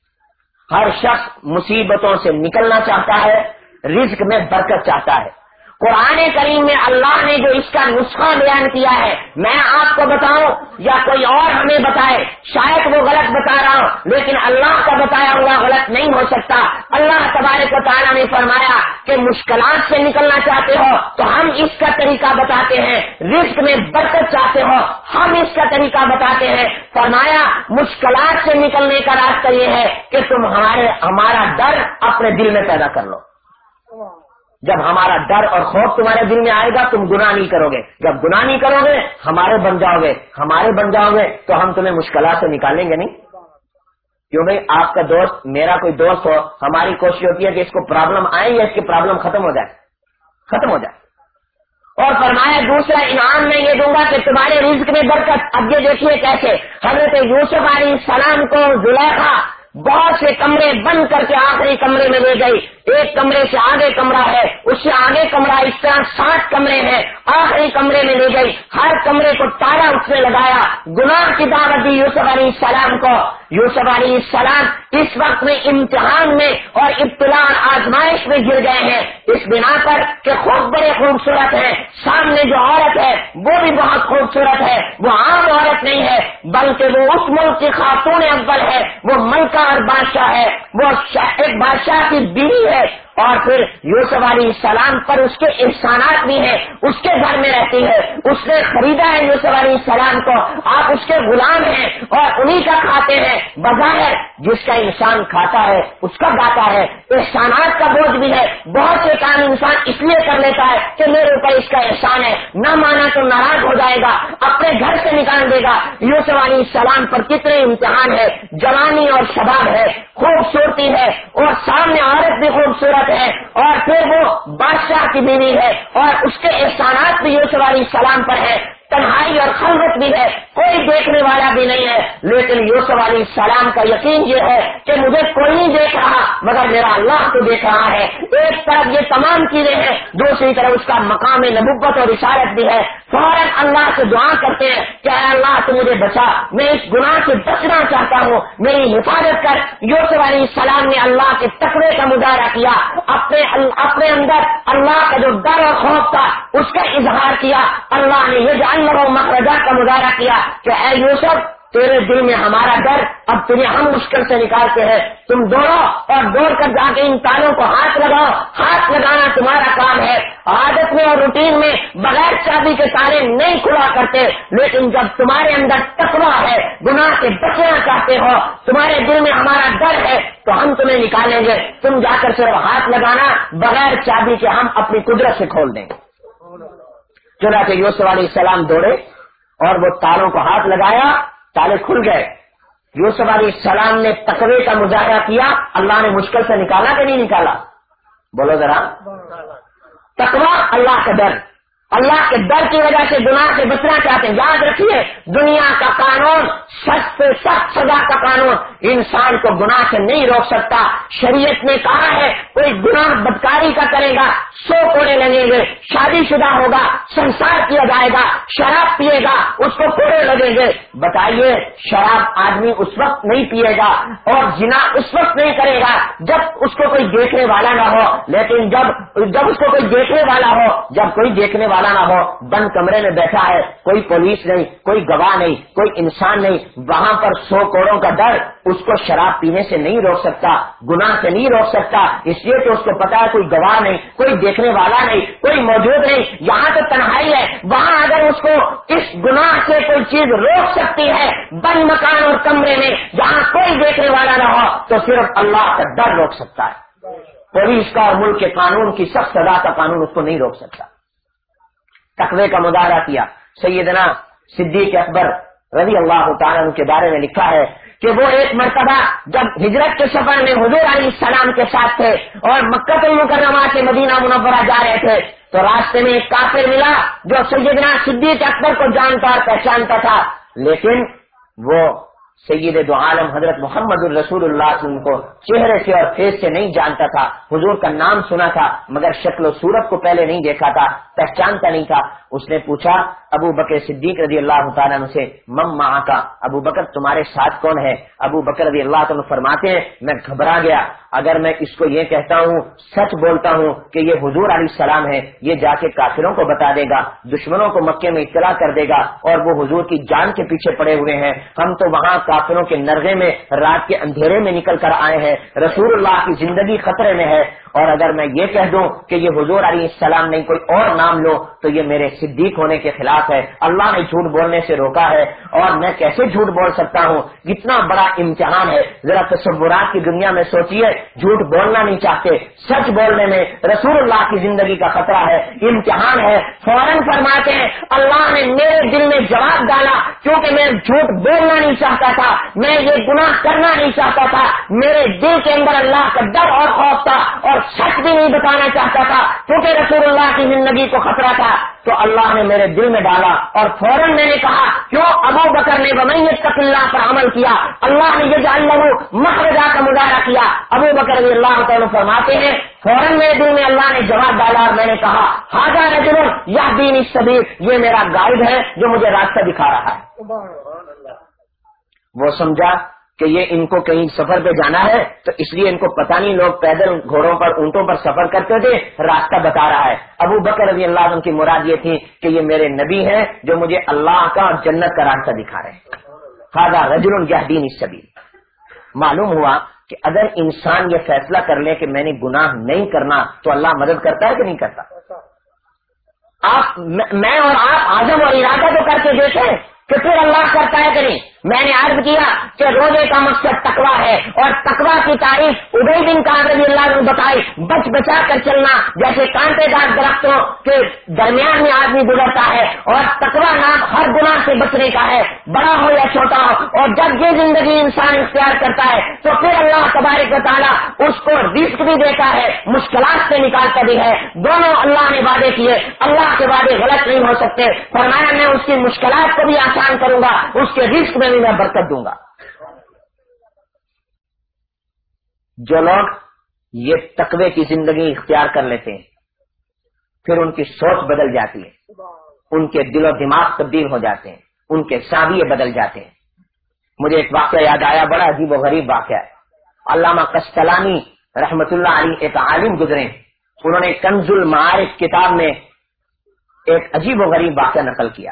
ہر شخص مصیبتوں سے نکلنا چاہتا ہے، رزق میں برکت چاہتا ہے۔ قرآن کریم میں اللہ نے جو اس کا نسخہ بیان کیا ہے، میں آپ کو بتاؤں یا کوئی اور ہمیں بتائے، شاید وہ غلط بتا رہا ہوں، لیکن اللہ کا بتایا ہوا غلط نہیں ہو سکتا۔ اللہ تبارک و تعالیٰ نے فرمایا کہ مشکلات سے نکلنا چاہتے ہو تو ہم اس کا طریقہ بتاتے ہیں۔ رزق میں برکت چاہتے ہو، ہم اس کا طریقہ بتاتے ہیں۔ فرمایا، مشکلات سے نکلنے کا راستہ یہ ہے کہ تم ہمارے، ہمارا ڈر اپنے دل میں پیدا کر لو۔ جب ہمارا ڈر اور خوف تمہارے دل میں آئے گا، تم گناہ نہیں کرو گے۔ جب گناہ نہیں کرو گے، ہمارے بن جاؤ گے۔ ہمارے بن جاؤ گے، تو ہم تمہیں مشکلات سے نکالیں گے نہیں؟ کیوں بھائی؟ آپ کا دوست، میرا کوئی دوست ہو، ہماری کوشش ہوتی ہے کہ اس کو پرابلم آئے یا اس کی پرابلم ختم ہو جائے۔ ختم ہو جائے۔ اور فرمایا، دوسرا انعام میں یہ دوں گا کہ تمہارے رزق میں برکت۔ اب یہ دیکھیے کیسے۔ حضرت یوسف علیہ السلام کو زلیخا بہت سے کمرے بند کر کے آخری کمرے میں لے گئی۔ ایک کمرے سے آگے کمرہ ہے، اس سے آگے کمرہ اس طرح سات کمرے ہیں۔ آخری کمرے میں لے گئی۔ ہر کمرے کو تارا اس نے لگایا۔ گناہ کی دعوت دی یوسف علیہ السلام کو۔ یوسف علیہ السلام اس وقت میں امتحان میں اور ابتلا آزمائش میں گر گئے ہیں۔ اس بنا پر کہ خوب بڑے خوبصورت ہیں، سامنے جو عورت ہے، وہ بھی بہت خوبصورت ہے۔ وہ عام عورت نہیں ہے، بلکہ وہ اس ملک کی خاتون اول ہے۔ وہ ملکہ اور بادشاہ ہے۔ وہ ایک بادشاہ کی بیوی ہے۔ اور پھر یوسف علیہ السلام پر اس کے احسانات بھی ہیں، اس کے گھر میں رہتی ہے، اس نے خریدا ہے یوسف علیہ السلام کو، آپ اس کے غلام ہیں اور انہی کا کھاتے ہیں بظاہر جس کا انسان کھاتا ہے، اس کا گاتا ہے۔ احسانات کا بوجھ بھی ہے۔ بہت سے کام انسان اس لیے کر لیتا ہے کہ میرے اوپر اس کا احسان ہے۔ نہ مانا تو ناراض ہو جائے گا، اپنے گھر سے نکال دے گا۔ یوسف علیہ السلام پر کتنے امتحان ہے جوانی اور شباب ہے۔ خوبصورتی ہے۔ اور سامنے عورت بھی خوبصورت ہے۔ اور پھر وہ بادشاہ کی بیوی ہے۔ اور اس کے احسانات بھی یوسف علیہ السلام پر ہے تنہائی اور خلوت بھی ہے۔ کوئی دیکھنے والا بھی نہیں ہے، لیکن یوسف علیہ السلام کا یقین یہ ہے کہ مجھے کوئی نہیں دیکھ رہا، مگر میرا اللہ تو دیکھ رہا ہے۔ ایک طرف یہ تمام چیزیں ہیں، دوسری طرف اس کا مقام نبوت اور اشارت بھی ہے۔ فوراً اللہ سے دعا کرتے ہیں کہ اللہ تو مجھے بچا، میں اس گناہ سے بچنا چاہتا ہوں، میری حفاظت کر۔ یوسف علیہ السلام نے اللہ کے تقوی کا مظاہرہ کیا، اپنے اپنے اندر اللہ کا جو ڈر اور خوف تھا، اس کا اظہار کیا۔ اللہ نے یہ جان لگا مخرجہ کا مظاہرہ کیا۔ کہ اے یوسف، تیرے دل میں ہمارا ڈر، اب تمہیں ہم مشکل سے نکالتے ہیں۔ تم دوڑو اور دوڑ کر جا کے ان تالوں کو ہاتھ لگاؤ۔ ہاتھ لگانا تمہارا کام ہے۔ عادت میں اور روٹین میں بغیر چابی کے تارے نہیں کھلا کرتے، لیکن جب تمہارے اندر تکوا ہے، گناہ سے بچنا چاہتے ہو، تمہارے دل میں ہمارا ڈر ہے، تو ہم تمہیں نکالیں گے۔ تم جا کر صرف ہاتھ لگانا، بغیر چابی کے ہم اپنی قدرت سے کھول دیں گے۔ چنانچہ یوسف علیہ السلام دوڑے۔ اور وہ تالوں کو ہاتھ لگایا تالے کھل گئے۔ یوسف علیہ السلام نے تقوی کا مظاہرہ کیا اللہ نے مشکل سے نکالا کہ نہیں نکالا؟ بولو ذرا۔ تقوی اللہ کا ڈر۔ اللہ کے ڈر کی وجہ سے، گناہ سے بچنا چاہتے ہیں یاد رکھیے، دنیا کا قانون سخت سے سخت سزا کا قانون۔ انسان کو گناہ سے نہیں روک سکتا۔ شریعت نے کہا ہے، کوئی گناہ بدکاری کا کرے گا، سو کوڑے لگیں گے، شادی شدہ ہوگا، سنسار کیا جائے گا، شراب پیے گا، اس کو کوڑے لگیں گے۔ بتائیے، شراب آدمی اس وقت نہیں پیے گا اور جنا اس وقت نہیں کرے گا جب اس کو کوئی دیکھنے والا نہ ہو۔ لیکن جب جب اس کو کوئی دیکھنے والا ہو، جب کوئی دیکھنے والا نہ ہو، بند کمرے میں بیٹھا ہے، کوئی پولیس نہیں، کوئی گواہ نہیں، کوئی انسان نہیں، وہاں پر سو کوڑوں کا ڈر اس کو شراب پینے سے نہیں روک سکتا، گناہ سے نہیں روک سکتا، اس لیے کہ اس کو پتا ہے کوئی گواہ نہیں، کوئی دیکھنے والا نہیں، کوئی موجود نہیں، یہاں تو تنہائی ہے، وہاں اگر اس کو اس گناہ سے کوئی چیز روک سکتی ہے، بند مکان اور کمرے میں، جہاں کوئی دیکھنے والا نہ ہو، تو صرف اللہ کا ڈر روک سکتا ہے۔ پولیس کا اور ملک کے قانون کی سخت سزا کا قانون اس کو نہیں روک سکتا۔ تقوی کا مظاہرہ کیا۔ سیدنا صدیق اکبر رضی اللہ تعالیٰ کے بارے میں لکھا ہے کہ وہ ایک مرتبہ جب ہجرت کے سفر میں حضور علیہ السلام کے ساتھ تھے اور مکہ المکرمہ سے مدینہ منورہ جا رہے تھے، تو راستے میں ایک کافر ملا جو سیدنا صدیق اکبر کو جانتا اور پہچانتا تھا۔ لیکن وہ سید دو عالم حضرت محمد الرسول اللہ کو چہرے سے اور فیس سے نہیں جانتا تھا، حضور کا نام سنا تھا، مگر شکل و صورت کو پہلے نہیں دیکھا تھا، پہچانتا نہیں تھا۔ اس نے پوچھا، ابو بکر صدیق رضی اللہ تعالیٰ سے مم ماں کا ابو بکر، تمہارے ساتھ کون ہے؟ ابو بکر رضی اللہ تعالیٰ فرماتے ہیں، میں گھبرا گیا۔ اگر میں اس کو یہ کہتا ہوں، سچ بولتا ہوں کہ یہ حضور علیہ السلام ہے، یہ جا کے کافروں کو بتا دے گا، دشمنوں کو مکے میں اطلاع کر دے گا، اور وہ حضور کی جان کے پیچھے پڑے ہوئے ہیں۔ ہم تو وہاں کافروں کے نرغے میں، رات کے اندھیرے میں نکل کر آئے ہیں۔ رسول اللہ کی زندگی خطرے میں ہے۔ اور اگر میں یہ کہہ دوں کہ یہ حضور علیہ السلام نہیں، کوئی اور نام لو تو یہ میرے صدیق ہونے کے خلاف ہے۔ اللہ نے جھوٹ بولنے سے روکا ہے اور میں کیسے جھوٹ بول سکتا ہوں؟ کتنا بڑا امتحان ہے۔ ذرا تصورات کی دنیا میں سوچیے جھوٹ بولنا نہیں چاہتے، سچ بولنے میں رسول اللہ کی زندگی کا خطرہ ہے۔ امتحان ہے۔ فوراً فرماتے ہیں، اللہ نے میرے دل میں جواب ڈالا۔ کیونکہ میں جھوٹ بولنا نہیں چاہتا تھا، میں یہ گناہ کرنا نہیں چاہتا تھا۔ میرے دل کے اندر اللہ کا ڈر اور خوف تھا اور سچ بھی نہیں بتانا چاہتا تھا۔ کیونکہ رسول اللہ کی زندگی کو خطرہ تھا۔ تو اللہ نے میرے دل میں ڈالا اور فوراً میں نے کہا کیوں ابو بکر نے بمیت تک اللہ پر عمل کیا؟ اللہ نے یہ جان لگو مخرجہ کا مظاہرہ کیا. ابو بکر رضی اللہ تعالیٰ فرماتے ہیں فوراً میرے دل میں اللہ نے جواب ڈالا اور میں نے کہا ہاضا رجل یا دین سبیر یہ میرا گائیڈ ہے جو مجھے راستہ دکھا رہا ہے۔ وہ سمجھا کہ یہ ان کو کہیں سفر پہ جانا ہے، تو اس لیے ان کو پتہ نہیں لوگ پیدل گھوڑوں پر، اونٹوں پر سفر کرتے تھے راستہ بتا رہا ہے۔ ابو بکر رضی اللہ عنہ کی مراد یہ تھی کہ یہ میرے نبی ہیں جو مجھے اللہ کا اور جنت کا راستہ دکھا رہے ہیں۔ خاصا رجل دین اس سبھی معلوم ہوا کہ اگر انسان یہ فیصلہ کر لے کہ میں نے گناہ نہیں کرنا، تو اللہ مدد کرتا ہے کہ نہیں کرتا؟ آپ، میں اور آپ آزم اور ارادہ تو کر کے دیکھیں کہ پھر اللہ کرتا ہے کہ نہیں؟ میں نے عرض کیا کہ روزے کا مقصد تکوا ہے اور تکوا کی تعریف ادے دن کا رضی اللہ نے بتائی، بچ بچا کر چلنا جیسے کانٹے دار درختوں کے درمیان میں آدمی گزرتا ہے اور تکوا نام ہر گناہ سے بچنے کا ہے، بڑا ہو یا چھوٹا ہو، اور جب یہ زندگی انسان اختیار کرتا ہے تو پھر اللہ تبارک تعالیٰ اس کو رسک بھی دیتا ہے، مشکلات سے نکالتا بھی ہے۔ دونوں اللہ نے وعدے کیے، اللہ کے وعدے غلط نہیں ہو سکتے۔ فرمایا، میں اس کی مشکلات کو بھی آسان کروں گا، اس کے رسک میں بھی میں برکت دوں گا۔ جو لوگ یہ تقوی کی زندگی اختیار کر لیتے ہیں، پھر ان کی سوچ بدل جاتی ہے۔ ان کے دل و دماغ تبدیل ہو جاتے ہیں۔ ان کے سابیے بدل جاتے ہیں۔ مجھے ایک واقعہ یاد آیا، بڑا عجیب و غریب واقعہ۔ ہے علامہ کستلانی رحمت اللہ علی ایک عالم گزرے۔ انہوں نے کنز المعارف کتاب میں ایک عجیب و غریب واقعہ نقل کیا۔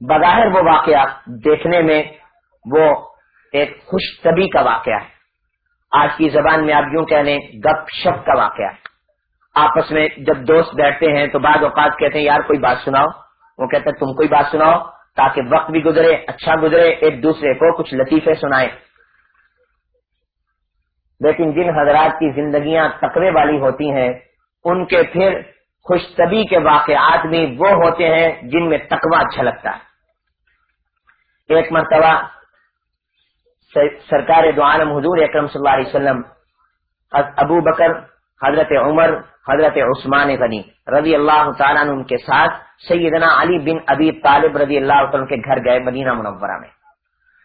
بظاہر وہ واقعہ دیکھنے میں وہ ایک خوش طبی کا واقعہ ہے۔ آج کی زبان میں آپ یوں کہہ لیں گپ شپ کا واقعہ ہے۔ آپس میں جب دوست بیٹھتے ہیں تو بعض اوقات کہتے ہیں، یار کوئی بات سناؤ۔ وہ کہتے ہیں، تم کوئی بات سناؤ تاکہ وقت بھی گزرے اچھا گزرے، ایک دوسرے کو کچھ لطیفے سنائے لیکن جن حضرات کی زندگیاں تقوی والی ہوتی ہیں، ان کے پھر خوش طبی کے واقعات بھی وہ ہوتے ہیں جن میں تقوی اچھا لگتا ہے۔ ایک مرتبہ سرکار دو عالم حضور اکرم صلی اللہ علیہ وسلم ابو بکر، حضرت عمر، حضرت عثمان غنی رضی اللہ تعالیٰ ان کے ساتھ، سیدنا علی بن ابی طالب رضی اللہ عنہ کے گھر گئے مدینہ منورہ میں۔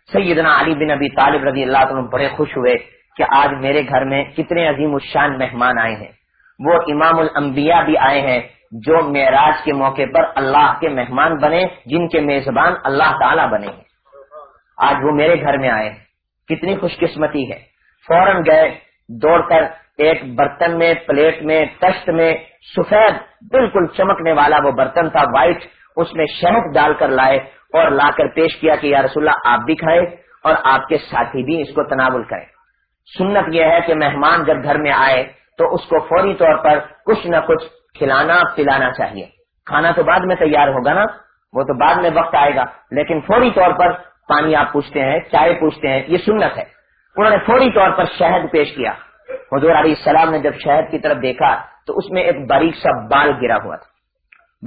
سیدنا علی بن ابی طالب رضی اللہ عنہ بڑے خوش ہوئے کہ آج میرے گھر میں کتنے عظیم الشان مہمان آئے ہیں۔ وہ امام الانبیاء بھی آئے ہیں جو معراج کے موقع پر اللہ کے مہمان بنے، جن کے میزبان اللہ تعالیٰ بنے ہیں۔ آج وہ میرے گھر میں آئے کتنی خوش قسمتی ہے۔ فوراً گئے، دوڑ کر ایک برتن میں، پلیٹ میں ٹسٹ میں، سفید، بالکل چمکنے والا وہ برتن تھا وائٹ اس میں شہد ڈال کر لائے اور لا کر پیش کیا کہ یا رسول اللہ، آپ بھی کھائے اور آپ کے ساتھی بھی اس کو تناول کرے سنت یہ ہے کہ مہمان جب گھر میں آئے تو اس کو فوری طور پر کچھ نہ کچھ کھلانا، پلانا چاہیے۔ کھانا تو بعد میں تیار ہوگا نا، وہ تو بعد میں وقت آئے گا، لیکن فوری طور پر پانی آپ پوچھتے ہیں، چائے پوچھتے ہیں، یہ سنت ہے۔ انہوں نے فوری طور پر شہد پیش کیا۔ حضور علیہ السلام نے جب شہد کی طرف دیکھا تو اس میں ایک باریک سا بال گرا ہوا تھا۔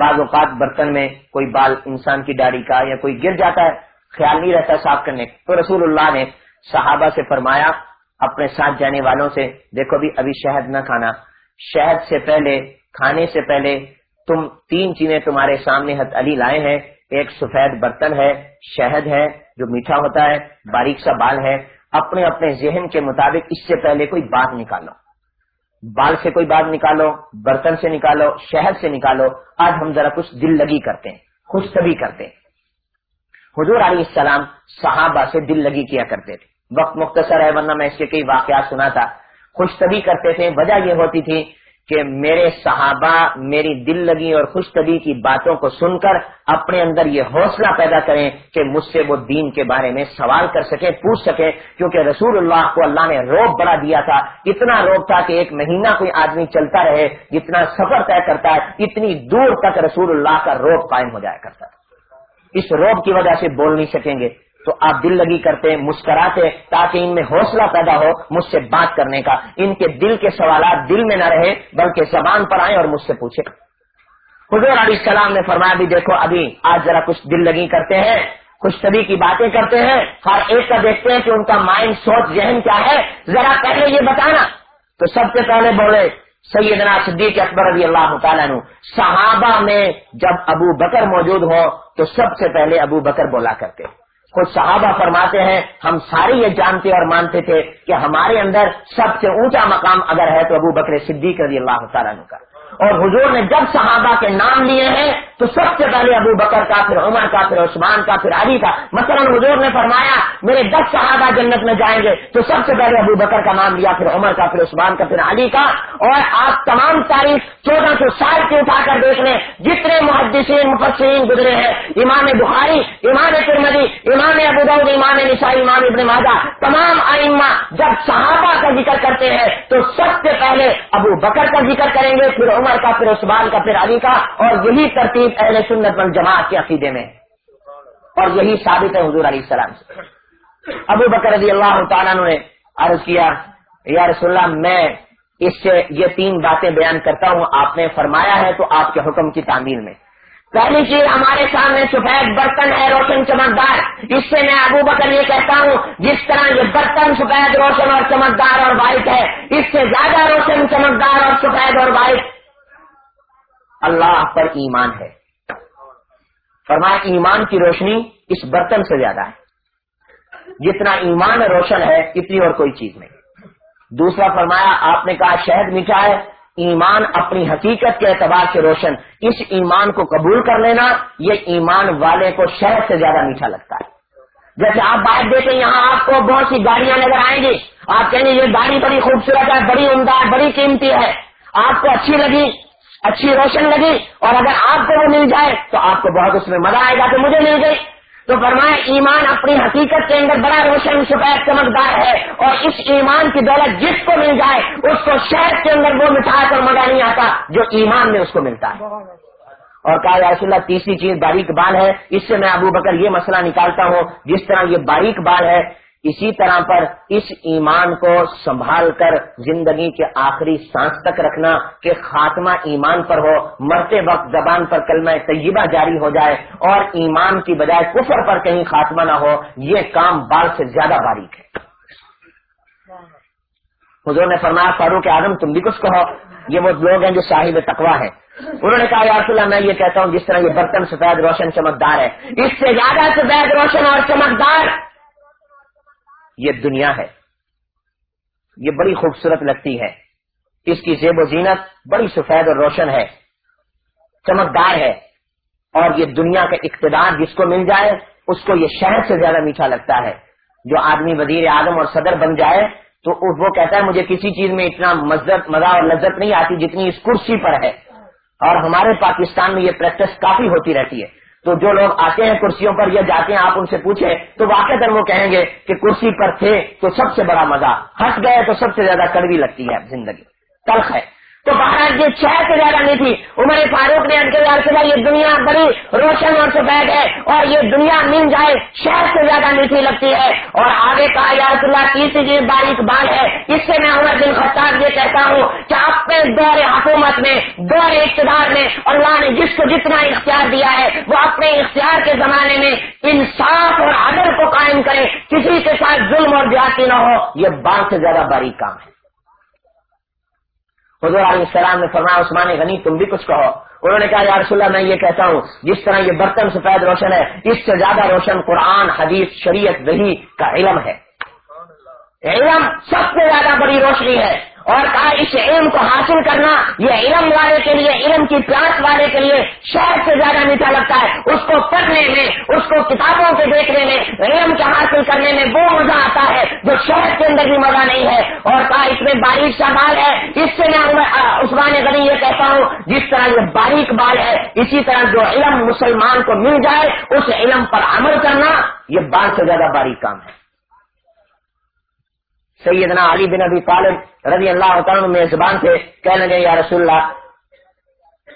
بعض اوقات برتن میں کوئی بال انسان کی داڑھی کا یا کوئی گر جاتا ہے، خیال نہیں رہتا صاف کرنے تو رسول اللہ نے صحابہ سے فرمایا، اپنے ساتھ جانے والوں سے، دیکھو بھی ابھی شہد نہ کھانا۔ شہد سے پہلے، کھانے سے پہلے تم تین چیزیں تمہارے سامنے حت علی لائے ہیں۔ ایک سفید برتن ہے، شہد ہے، جو میٹھا ہوتا ہے، باریک سا بال ہے۔ اپنے اپنے ذہن کے مطابق اس سے پہلے کوئی بات نکالو۔ بال سے کوئی بات نکالو، برتن سے نکالو، شہد سے نکالو۔ آج ہم ذرا کچھ دل لگی کرتے ہیں خوش طبی کرتے ہیں۔ حضور علیہ السلام صحابہ سے دل لگی کیا کرتے تھے۔ وقت مختصر ہے، ورنہ میں اس کے کئی واقعات سنا تھا خوش طبی کرتے تھے، وجہ یہ ہوتی تھی کہ میرے صحابہ میری دل لگی اور خوش طبی کی باتوں کو سن کر اپنے اندر یہ حوصلہ پیدا کریں کہ مجھ سے وہ دین کے بارے میں سوال کر سکے پوچھ سکے کیونکہ رسول اللہ کو اللہ نے روب بڑا دیا تھا۔ اتنا روب تھا کہ ایک مہینہ کوئی آدمی چلتا رہے، جتنا سفر طے کرتا ہے، اتنی دور تک رسول اللہ کا روب قائم ہو جایا کرتا تھا۔ اس روب کی وجہ سے بول نہیں سکیں گے۔ تو آپ دل لگی کرتے مسکراتے تاکہ ان میں حوصلہ پیدا ہو مجھ سے بات کرنے کا۔ ان کے دل کے سوالات دل میں نہ رہے بلکہ زبان پر آئیں اور مجھ سے پوچھے حضور علیہ السلام نے فرمایا، بھی دیکھو، ابھی آج ذرا کچھ دل لگی کرتے ہیں، کچھ طبی کی باتیں کرتے ہیں۔ ہر ایک کا دیکھتے ہیں کہ ان کا مائنڈ سوچ، ذہن کیا ہے۔ ذرا پہلے یہ بتانا۔ تو سب سے پہلے بولے، سیدنا صدیق اکبر رضی اللہ تعالیٰ صحابہ میں جب ابو بکر موجود ہو، تو سب سے پہلے ابو بکر بولا کرتے۔ کچھ صحابہ فرماتے ہیں، ہم سارے یہ جانتے اور مانتے تھے کہ ہمارے اندر سب سے اونچا مقام اگر ہے تو ابو بکر صدیق رضی اللہ تعالیٰ کا۔ اور حضور نے جب صحابہ کے نام لیے ہیں تو سب سے پہلے ابو بکر کا، پھر عمر کا، پھر عثمان کا، پھر علی کا۔ مثلا حضور نے فرمایا، میرے دس صحابہ جنت میں جائیں گے تو سب سے پہلے ابو بکر کا نام لیا، پھر عمر کا، پھر عثمان کا، پھر علی کا۔ اور آپ تمام تاریخ چودہ سو سال کے اٹھا کر دیکھ لیں، جتنے محدثین، مفسرین گزرے ہیں۔ امام بخاری، امام ترمدی امام ابو دعود امام نسائی، امام ابن ماجہ، تمام آئمہ جب صحابہ کا ذکر کرتے ہیں تو سب سے پہلے ابو بکر کا ذکر کریں گے، پھر عمر کا، پھر عثمان کا، پھر علی کا، اور یہی ترتیب اہل سنت پر جماعت کے عقیدے میں۔ اور یہی ثابت ہے حضور علیہ السلام سے۔ ابو بکر رضی اللہ تعالیٰ نے عرض کیا، یا رسول اللہ، میں اس سے یہ تین باتیں بیان کرتا ہوں۔ آپ نے فرمایا ہے تو آپ کے حکم کی تعمیر میں۔ پہلی چیز، ہمارے سامنے سفید برتن ہے، روشن چمکدار۔ اس سے میں ابو بکر یہ کہتا ہوں، جس طرح یہ برتن سفید، روشن اور چمکدار اور وائٹ ہے، اس سے زیادہ روشن، چمکدار اور سفید اور وائٹ اللہ پر ایمان ہے۔ فرمایا، ایمان کی روشنی اس برتن سے زیادہ ہے۔ جتنا ایمان روشن ہے، اتنی اور کوئی چیز نہیں۔ دوسرا فرمایا، آپ نے کہا، شہد میٹھا ہے۔ ایمان اپنی حقیقت کے اعتبار سے روشن۔ اس ایمان کو قبول کر لینا، یہ ایمان والے کو شہد سے زیادہ میٹھا لگتا ہے۔ جیسے آپ بات دیکھیں، یہاں آپ کو بہت سی گاڑیاں نظر آئیں گی۔ آپ کہیں گے، یہ گاڑی بڑی خوبصورت ہے، بڑی عمدہ ہے، بڑی قیمتی ہے۔ آپ کو اچھی لگی اچھی روشن لگی اور اگر آپ کو وہ مل جائے تو آپ کو بہت اس میں مزہ آئے گا کہ مجھے مل گئی۔ تو فرمایا ایمان اپنی حقیقت کے اندر بڑا روشن سفید چمکدار ہے اور اس ایمان کی دولت جس کو مل جائے، اس کو شہد کے اندر وہ مٹھا کر مزہ نہیں آتا جو ایمان میں اس کو ملتا ہے۔ اور کہا رسول اللہ، تیسری چیز باریک بال ہے۔ اس سے میں ابو بکر یہ مسئلہ نکالتا ہوں، جس طرح یہ باریک بال ہے اسی طرح پر اس ایمان کو سنبھال کر زندگی کے آخری سانس تک رکھنا کہ خاتمہ ایمان پر ہو، مرتے وقت زبان پر کلمہ طیبہ جاری ہو جائے اور ایمان کی بجائے کفر پر کہیں خاتمہ نہ ہو، یہ کام بال سے زیادہ باریک ہے۔ حضور نے فرمایا، فاروق اعظم، تم بھی کچھ کہو۔ یہ وہ لوگ ہیں جو صاحب تقوا ہے انہوں نے کہا، یا رسول اللہ، میں یہ کہتا ہوں، جس طرح یہ برتن سفید روشن چمکدار ہے۔ اس سے زیادہ سفید روشن اور چمکدار یہ دنیا ہے۔ یہ بڑی خوبصورت لگتی ہے۔ اس کی زیب و زینت بڑی سفید اور روشن ہے۔ چمکدار ہے۔ اور یہ دنیا کا اقتدار جس کو مل جائے، اس کو یہ شہر سے زیادہ میٹھا لگتا ہے۔ جو آدمی وزیر اعظم اور صدر بن جائے، تو وہ کہتا ہے، مجھے کسی چیز میں اتنا مزت مزہ اور لذت نہیں آتی جتنی اس کرسی پر ہے۔ اور ہمارے پاکستان میں یہ پریکٹس کافی ہوتی رہتی ہے۔ تو جو لوگ آتے ہیں کرسیوں پر یا جاتے ہیں آپ ان سے پوچھیں، تو واقع وہ کہیں گے کہ کرسی پر تھے تو سب سے بڑا مزہ ہٹ گئے تو سب سے زیادہ کڑوی لگتی ہے زندگی۔ تلخ ہے۔ تو باہر یہ چھ سے زیادہ نہیں تھی، عمر فاروق نے یہ دنیا بڑی روشن اور سفید ہے اور یہ دنیا مل جائے، شہر سے زیادہ میٹھی لگتی ہے۔ اور آگے کہا، یا رسول اللہ تیسری چیز باریک بال ہے؟ اس سے میں عمر بن خطاب یہ کہتا ہوں کہ اپنے دور حکومت میں، دور اقتدار میں، اللہ نے جس کو جتنا اختیار دیا ہے، وہ اپنے اختیار کے زمانے میں انصاف اور عدل کو قائم کرے۔ کسی کے ساتھ ظلم اور زیادتی نہ ہو، یہ بال سے زیادہ باریک کام ہے۔ حضور علیہ السلام نے فرمایا، عثمان غنی، تم بھی کچھ کہو. انہوں نے کہا، یا رسول اللہ، میں یہ کہتا ہوں، جس طرح یہ برتن سفید روشن ہے، اس سے زیادہ روشن قرآن، حدیث، شریعت وہی کا علم ہے۔ علم سب سے زیادہ بڑی روشنی ہے۔ اور کہا اس علم کو حاصل کرنا، یہ علم والے کے لیے، علم کی پیاس والے کے لیے شہر سے زیادہ میٹھا لگتا ہے۔ اس کو پڑھنے میں، اس کو کتابوں کے دیکھنے میں، علم کے حاصل کرنے میں وہ مزہ آتا ہے جو شہر کے اندر بھی مزہ نہیں ہے۔ اور کہا اس میں باریک سا بال ہے۔ اس سے میں عثمان غنی یہ کہتا ہوں، جس طرح یہ باریک بال ہے، اسی طرح جو علم مسلمان کو مل جائے، اس علم پر عمل کرنا، یہ بال سے زیادہ باریک کام ہے۔ سیدنا علی بن ابی طالب رضی اللہ تعالیٰ میزبان تھے کہنے لگے، یا رسول اللہ،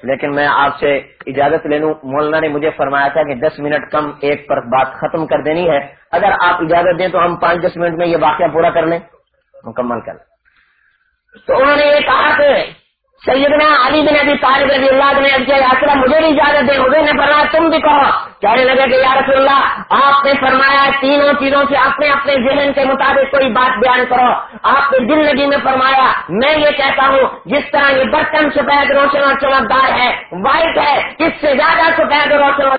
لیکن میں آپ سے اجازت لے لوں۔ مولانا نے مجھے فرمایا تھا کہ دس منٹ کم ایک پر بات ختم کر دینی ہے۔ اگر آپ اجازت دیں تو ہم پانچ دس منٹ میں یہ واقعہ پورا کر لیں۔ مکمل کر۔ لیں تو انہوں نے یہ کہا کہ سیدنا علی بن ابی طالب رضی اللہ نے مجھے بھی اجازت دیں حضور نے فرمایا، تم بھی کہو۔ کہنے لگے کہ یا رسول اللہ، آپ نے فرمایا تینوں چیزوں سے اپنے اپنے ذہن کے مطابق کوئی بات بیان کرو۔ آپ نے زندگی میں فرمایا، میں یہ کہتا ہوں، جس طرح یہ برتن سفید روشن اور چمکدار ہے وائٹ ہے، اس سے زیادہ سفید روشن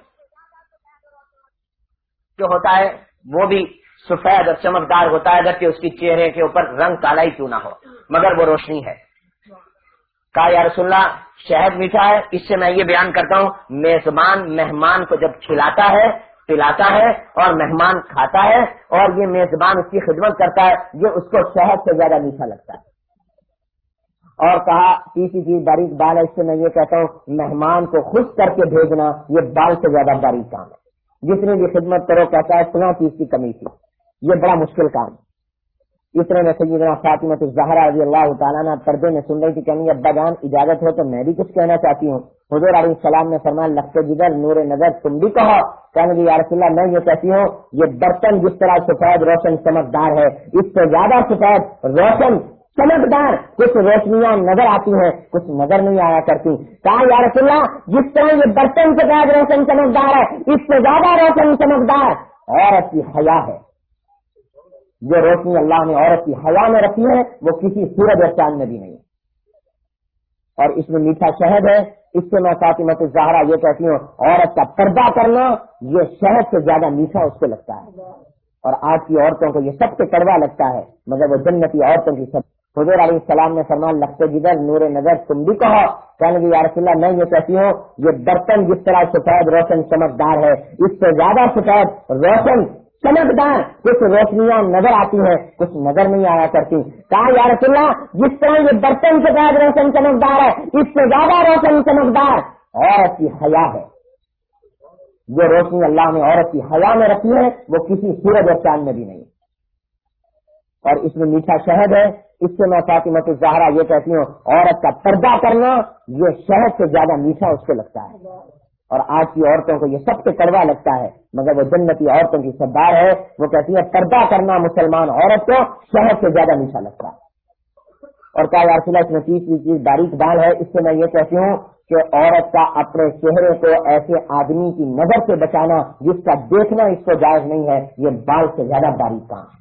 جو ہوتا ہے، وہ بھی سفید اور چمکدار ہوتا ہے اگر کہ اس کی چہرے کے اوپر رنگ کالا ہی کیوں نہ ہو، مگر وہ روشنی ہے۔ کہا، یا رسول اللہ، شہد میٹھا ہے، اس سے میں یہ بیان کرتا ہوں، میزبان مہمان کو جب کھلاتا ہے، پلاتا ہے اور مہمان کھاتا ہے اور یہ میزبان اس کی خدمت کرتا ہے، یہ اس کو شہد سے زیادہ میٹھا لگتا ہے۔ اور کہا، تیسری چیز باریک بال ہے، اس سے میں یہ کہتا ہوں، مہمان کو خوش کر کے بھیجنا یہ بال سے زیادہ باریک کام ہے۔ جتنی بھی خدمت کرو، کہتا ہے سنا چیز کی کمی تھی۔ یہ بڑا مشکل کام ہے۔ اس طرح میں سیدنا فاطمہ زہرا رضی اللہ تعالیٰ نے پردے میں سن رہی تھی کہ ابا جان اجازت ہو تو میں بھی کچھ کہنا چاہتی ہوں۔ حضور علیہ السلام نے فرمایا لگتے جدر نور نظر، تم بھی کہو۔ کہنے لگی یا رسول اللہ، میں یہ کہتی ہوں، یہ برتن جس طرح سفید روشن چمکدار ہے، اس سے زیادہ سفید روشن چمکدار کچھ روشنیاں نظر آتی ہیں، کچھ نظر نہیں آیا کرتی۔ کہا، یا رسول اللہ، جس طرح یہ برتن سفید روشن چمکدار ہے، اس سے زیادہ روشن چمکدار، عورت کی حیا ہے۔ جو روشنی اللہ نے عورت کی حیا میں رکھی ہے، وہ کسی سورج اور چاند میں بھی نہیں اور اس میں میٹھا شہد ہے۔ اس سے میں فاطمت زہرا یہ کہتی ہوں، عورت کا پردہ کرنا، یہ شہد سے زیادہ میٹھا اس کو لگتا ہے۔ اور آج کی عورتوں کو یہ سب سے کڑوا لگتا ہے، مگر وہ جنتی عورتوں کی سب۔ حضور علیہ السلام نے فرمان لگتے جدھر نور نظر، تم بھی کہو۔ کہنے کی یارس اللہ، میں یہ کہتی ہوں، یہ برتن جس طرح سفید روشن چمکدار ہے، اس سے زیادہ سفید روشن چمکدار کچھ روشنیاں نظر آتی ہیں، کچھ نظر نہیں آیا کرتی۔ کہا، یا رسول اللہ، جس طرح یہ برتن سے بعد روشن چمکدار ہے، اس سے زیادہ روشن چمکدار عورت کی حیا ہے۔ جو روشنی اللہ نے عورت کی حیا میں رکھی ہے، وہ کسی سورج اور چاند میں بھی نہیں۔ اور اس میں میٹھا شہد ہے۔ اس سے میں فاطمت زہرا یہ کہتی ہوں، عورت کا پردہ کرنا یہ شہد سے زیادہ میٹھا اس کو لگتا ہے۔ اور آج کی عورتوں کو یہ سب سے کڑوا لگتا ہے، مگر وہ جنتی عورتوں کی سردار ہے۔ وہ کہتی ہے پردہ کرنا مسلمان عورت کو شہر سے زیادہ میٹھا لگتا ہے۔ اور کیا یار اس میں تیسری چیز، باریک دال ہے۔ اس سے میں یہ کہتی ہوں کہ عورت کا اپنے چہرے کو ایسے آدمی کی نظر سے بچانا، جس کا دیکھنا اس کو جائز نہیں ہے، یہ بال سے زیادہ باریک کام ہے۔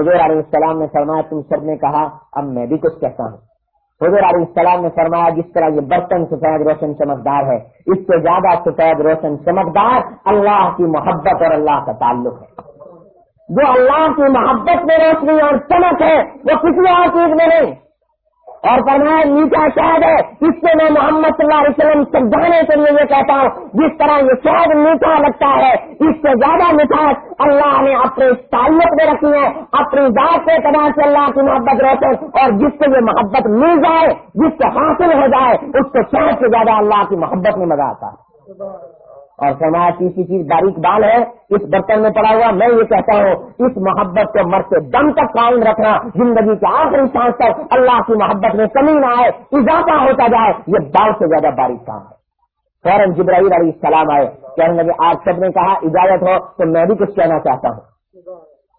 حضور علیہ السلام نے فرمایا، تم سب نے کہا، اب میں بھی کچھ کہتا ہوں۔ حضور علیہ السلام نے فرمایا جس طرح یہ برتن سفید روشن چمکدار ہے، اس سے زیادہ سفید روشن چمکدار اللہ کی محبت اور اللہ کا تعلق ہے۔ جو اللہ کی محبت میں روشنی اور چمک ہے، وہ کسی اور چیز میں نہیں۔ اور فرمایا، میٹھا شہد ہے، اس سے میں محمد صلی اللہ علیہ وسلم سمجھانے کے لیے یہ کہتا ہوں۔ جس طرح یہ شہد میٹھا لگتا ہے، اس سے زیادہ مٹھاس اللہ نے اپنے تعلق میں رکھی ہے، اپنی ذات کے اعتبار سے اللہ کی محبت روشن اور جس سے یہ محبت مل جائے، جس سے حاصل ہو جائے، اس سے شہد سے زیادہ اللہ کی محبت میں مزہ آتا ہے۔ اور فرمایا تیسری چیز باریک بال ہے، اس برتن میں پڑا ہوا میں یہ کہتا ہوں، اس محبت کو مرتے دم تک قائم رکھنا زندگی کے آخری سانس تک اللہ کی محبت میں کمی نہ آئے، اضافہ ہوتا جائے، یہ بال سے زیادہ باریک کام ہے۔ فوراً جبرائیل علیہ السلام آئے، کہنے لگے، آج سب نے کہا اجازت ہو، تو میں بھی کچھ کہنا چاہتا ہوں۔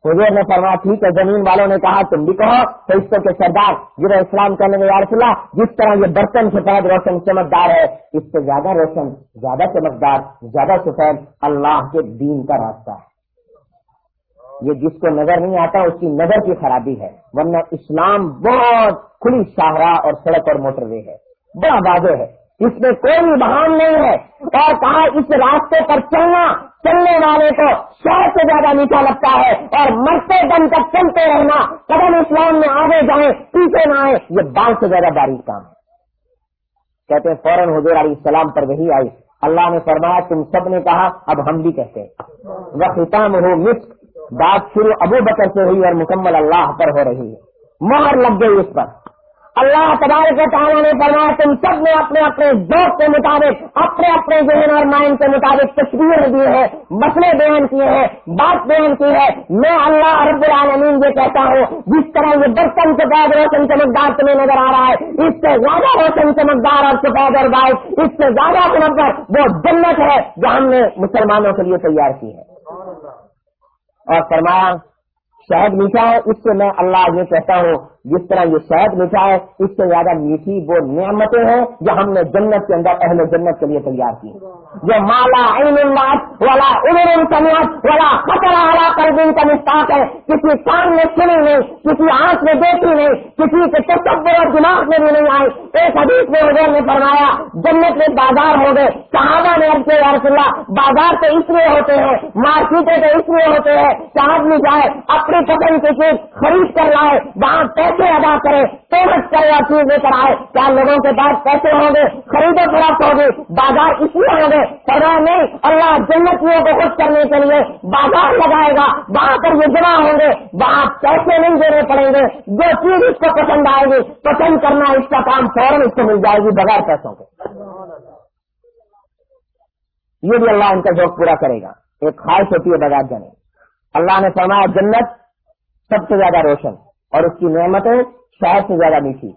حضور نے فرمایا، ٹھیک ہے، زمین والوں نے کہا، تم بھی کہو، فرشتوں کے سردار جب اسلام کرنے میں یار اللہ جس طرح یہ برتن سفید روشن چمکدار ہے، اس سے زیادہ روشن، زیادہ چمکدار، زیادہ سفید اللہ کے دین کا راستہ ہے۔ یہ جس کو نظر نہیں آتا، اس کی نظر کی خرابی ہے۔ ورنہ اسلام بہت کھلی شاہراہ اور سڑک اور موٹر وے ہے۔ بڑا واضح ہے۔ اس میں کوئی بہان نہیں ہے۔ اور کہا، اس راستے پر چلنا، چلنے والے کو شہر سے زیادہ میٹھا لگتا ہے۔ اور مرتے دم تک چلتے رہنا، قدم اسلام میں آگے جائیں، پیچھے نہ آئے یہ بال سے زیادہ باریک کام ہے۔ کہتے ہیں، فوراً حضور علیہ السلام پر وہی آئی۔ اللہ نے فرمایا، تم سب نے کہا، اب ہم بھی کہتے ہیں۔ وہ ختم ہو مس بات شروع ابو بکر سے ہوئی اور مکمل اللہ پر ہو رہی ہے۔ مہر لگ گئی اس پر۔ اللہ تبارک تعالیٰ نے فرمایا، تم سب نے اپنے اپنے ذوق کے مطابق، اپنے اپنے ذہن اور مائنڈ کے مطابق تصویر دی ہے، مسئلے بیان کیے ہیں، بات بیان کی ہے. میں اللہ رب العالمین یہ کہتا ہوں، جس طرح یہ برتن سے بعد روشن چمکدار تمہیں نظر آ رہا ہے، اس سے زیادہ روشن چمکدار اور سفید اور بائک اس سے زیادہ منظر وہ جنت ہے جو ہم نے مسلمانوں کے لیے تیار کی ہے. اور فرمایا شہد میٹھا ہے اس سے میں اللہ یہ کہتا ہوں، جس طرح یہ شہد میٹھا ہے اس سے زیادہ میٹھی وہ نعمتیں ہیں جو ہم نے جنت کے اندر اہل جنت کے لیے تیار کی جو مالا والا والا خطرہ والا کر کا مستاق ہے۔ کسی کان میں سنی نہیں، کسی آنکھ میں دیکھی نہیں، کسی کے تصور اور دماغ میں بھی نہیں آئی ایک حدیث میں حضور نے فرمایا، جنت میں بازار ہو گئے، صحابہ نے عرض یا رسول اللہ، بازار تو اس لیے ہوتے ہیں، مارکیٹیں تو اس لیے ہوتے ہیں کہ آدمی جائے اپنی پسند کی چیز خرید کر لائے وہاں پیسے ادا کرے پیمنٹ کرے چیز لے کر آئے۔ کیا لوگوں کے پاس پیسے ہوں گے؟ خریدو فروخت ہوگی بازار اس لیے ہوں گے فرما نہیں، اللہ جنتیوں کو خوش کرنے کے لیے بازار لگائے گا۔ وہاں پر یہ جمع ہوں گے، وہاں پیسے نہیں دینے پڑیں گے۔ جو چیز اس کو پسند آئے گی، پسند کرنا اس کا کام فوراً اس کو مل جائے گی بغیر پیسوں کے۔ یہ بھی اللہ ان کا شوق پورا کرے گا۔ ایک خواہش ہوتی ہے بغیر جانے اللہ نے فرمایا، جنت سب سے زیادہ روشن اور اس کی نعمتیں شہر سے زیادہ میٹھی۔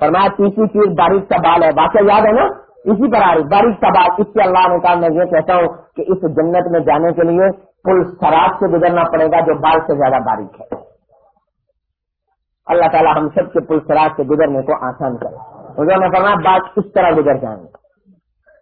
فرمایا، تیسری چیز باریک کا بال ہے۔ واقعہ یاد ہے نا؟ اسی پر آئی باریک کا بال۔ اس سے اللہ نے کہا، میں یہ کہتا ہوں کہ اس جنت میں جانے کے لیے پل شراب سے گزرنا پڑے گا جو بال سے زیادہ باریک ہے۔ اللہ تعالیٰ ہم سب کے پل شراب سے گزرنے کو آسان کرے۔ انہوں نے فرمایا بات اس طرح گزر جائیں گے۔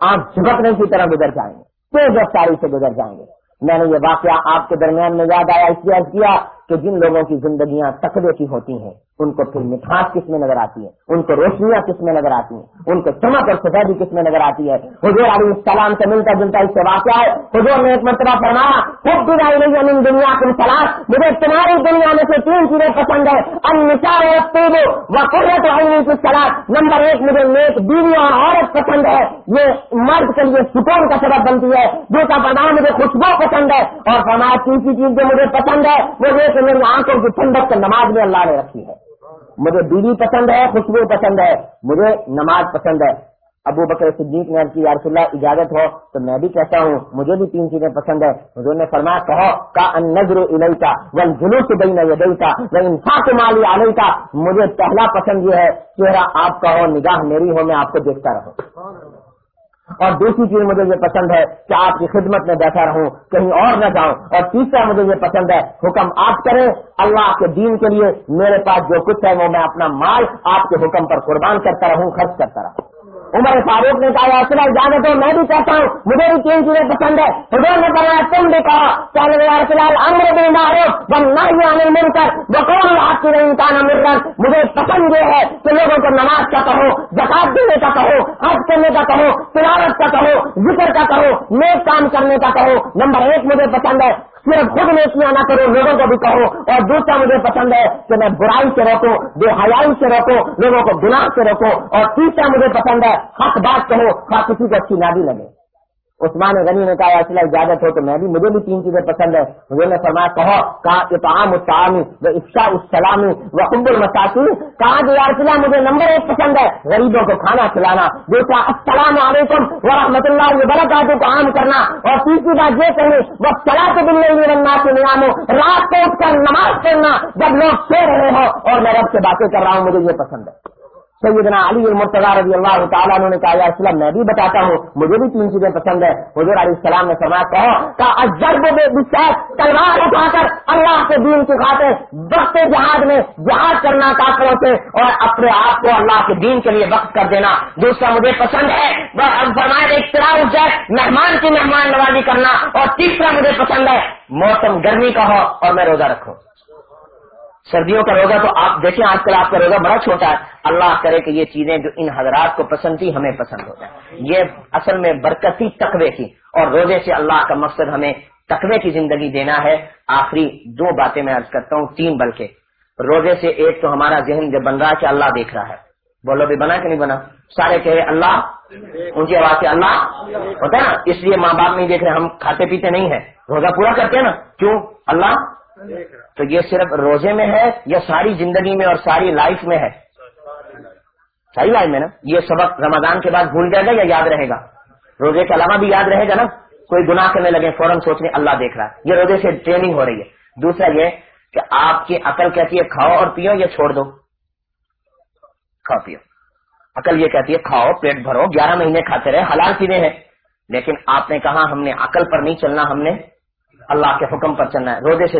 آنکھ جھپکنے کی طرح گزر جائیں گے۔ تیز رفتاری سے گزر جائیں گے۔ میں نے یہ واقعہ آپ کے درمیان میں یاد آیا، اس لیے کیا کہ جن لوگوں کی زندگیاں تقوی کی ہوتی ہیں ان کو پھر مٹھاس کس میں نظر آتی ہے؟ ان کو روشنیاں کس میں نظر آتی ہیں؟ ان کو چمک اور سفیدی کس میں نظر آتی ہے؟ حضور علیہ السلام سے ملتا جلتا اس سے واقعہ ہے۔ حضور نے ایک مرتبہ فرمایا خود دلائی رہی امین دنیا کی سلاح مجھے تمہاری دنیا میں سے تین چیزیں پسند ہے انسار و قرت عینی کی سلاح نمبر ایک، مجھے نیک بیوی اور عورت پسند ہے۔ یہ مرد کے لیے سکون کا سبب بنتی ہے۔ جو کا پردان مجھے خوشبو پسند ہے۔ اور فرمایا، تیسری چیز جو مجھے پسند ہے، وہ یہ کہ میری آنکھوں کی ٹھنڈک نماز میں اللہ نے رکھی ہے۔ مجھے بیوی پسند ہے، خوشبو پسند ہے، مجھے نماز پسند ہے۔ ابو بکر صدیق نے کی یارس اللہ، اجازت ہو تو میں بھی کہتا ہوں، مجھے بھی تین چیزیں پسند ہے حضور نے فرمایا، کہو، کا ان نظر الہی کا جلوس بین یدئی کا وہ انفاق مالی علیہ کا مجھے پہلا پسند یہ ہے، چہرہ آپ کا ہو، نگاہ میری ہو، میں آپ کو دیکھتا رہوں۔ اور دوسری چیز مجھے یہ پسند ہے کہ آپ کی خدمت میں بیٹھا رہوں، کہیں اور نہ جاؤں۔ اور تیسرا مجھے یہ پسند ہے، حکم آپ کریں، اللہ کے دین کے لیے میرے پاس جو کچھ ہے وہ میں اپنا مال آپ کے حکم پر قربان کرتا رہوں، خرچ کرتا رہوں۔ عمر فاروق نے کہا اصل جانے تو میں بھی کہتا ہوں، مجھے بھی تین چیزیں پسند ہے حضور نے کہا تم بھی کہا چلے امر بھی مارو جب نہ ہی آنے مل کر بکول آپ کی انسان مل کر مجھے پسند یہ ہے کہ لوگوں کو نماز کا کہو زکات دینے کا کہو، حج کرنے کا کہو، تلاوت کا کہو، ذکر کا کہو، نیک کام کرنے کا کہو۔ نمبر ایک مجھے پسند ہے صرف خود نیکیاں نہ کرو، لوگوں کو بھی کہو۔ اور دوسرا مجھے پسند ہے کہ میں برائی سے روکو بے حیائی سے روکو لوگوں کو گناہ سے روکو اور تیسرا مجھے پسند ہے، حق بات کہو خا کسی کو اچھی نہ بھی لگے۔ عثمان غنی نے کہا اصل اجازت ہو تو میں بھی، مجھے بھی تین چیزیں پسند ہے مجھے نے فرمایا، کہو، کہا اتعام السلامی و افشا السلامی و قب المساسی کہا جو یارسلہ مجھے نمبر ایک پسند ہے، غریبوں کو کھانا کھلانا۔ دوسرا، السلام علیکم و رحمۃ اللہ یہ کو عام کرنا۔ اور تیسری بات یہ کہنے وہ چلا کے دل نہیں کے نیام رات کو اٹھ کر نماز پڑھنا جب لوگ سو رہے ہو اور میں رب سے باتیں کر رہا ہوں، مجھے یہ پسند ہے۔ سیدنا علی المرتضی رضی اللہ تعالیٰ نے کہا، یا اسلام میں بھی بتاتا ہوں، مجھے بھی تین چیزیں پسند ہے حضور علیہ السلام نے فرمایا، کہو کہ بے تلوار اٹھا کر اللہ کے دین کی خاطر وقت جہاد میں جہاد کرنا کافروں سے اور اپنے آپ کو اللہ کے دین کے لیے وقت کر دینا۔ دوسرا، مجھے پسند ہے فرمایا اختراع مہمان کی مہمان نوازی کرنا۔ اور تیسرا، مجھے پسند ہے، موسم گرمی کا ہو اور میں روزہ رکھوں۔ سردیوں کا روزہ تو آپ دیکھیں، آج کل آپ کا روزہ بڑا چھوٹا ہے۔ اللہ کرے کہ یہ چیزیں جو ان حضرات کو پسند تھی ہمیں پسند ہو جائے یہ اصل میں برکت تھی تقوی کی۔ اور روزے سے اللہ کا مقصد ہمیں تقوی کی زندگی دینا ہے۔ آخری دو باتیں میں عرض کرتا ہوں، تین بلکہ۔ روزے سے ایک تو ہمارا ذہن جو بن رہا ہے کہ اللہ دیکھ رہا ہے۔ بولو بھی بنا کہ نہیں بنا؟ سارے کہ اللہ۔ اونچی آواز سے اللہ۔ ہوتا ہے نا؟ اس لیے ماں باپ نہیں دیکھ رہے، ہم کھاتے پیتے نہیں ہیں۔ روزہ پورا کرتے ہیں نا؟ کیوں؟ اللہ۔ تو یہ صرف روزے میں ہے یا ساری زندگی میں اور ساری لائف میں ہے؟ ساری لائف میں نا؟ یہ سبق رمضان کے بعد بھول جائے گا یا یاد رہے گا؟ روزے کے علاوہ بھی یاد رہے گا نا؟ کوئی گناہ کرنے لگے، فوراً سوچنے اللہ دیکھ رہا ہے۔ یہ روزے سے ٹریننگ ہو رہی ہے۔ دوسرا یہ کہ آپ کی عقل کہتی ہے کھاؤ اور پیو یا چھوڑ دو؟ کھاؤ، پیو۔ عقل یہ کہتی ہے کھاؤ، پیٹ بھرو، گیارہ مہینے کھاتے رہے، حلال چیزیں ہیں۔ لیکن آپ نے کہا ہم نے عقل پر نہیں چلنا، ہم نے اللہ کے حکم پر چلنا ہے۔ روزے سے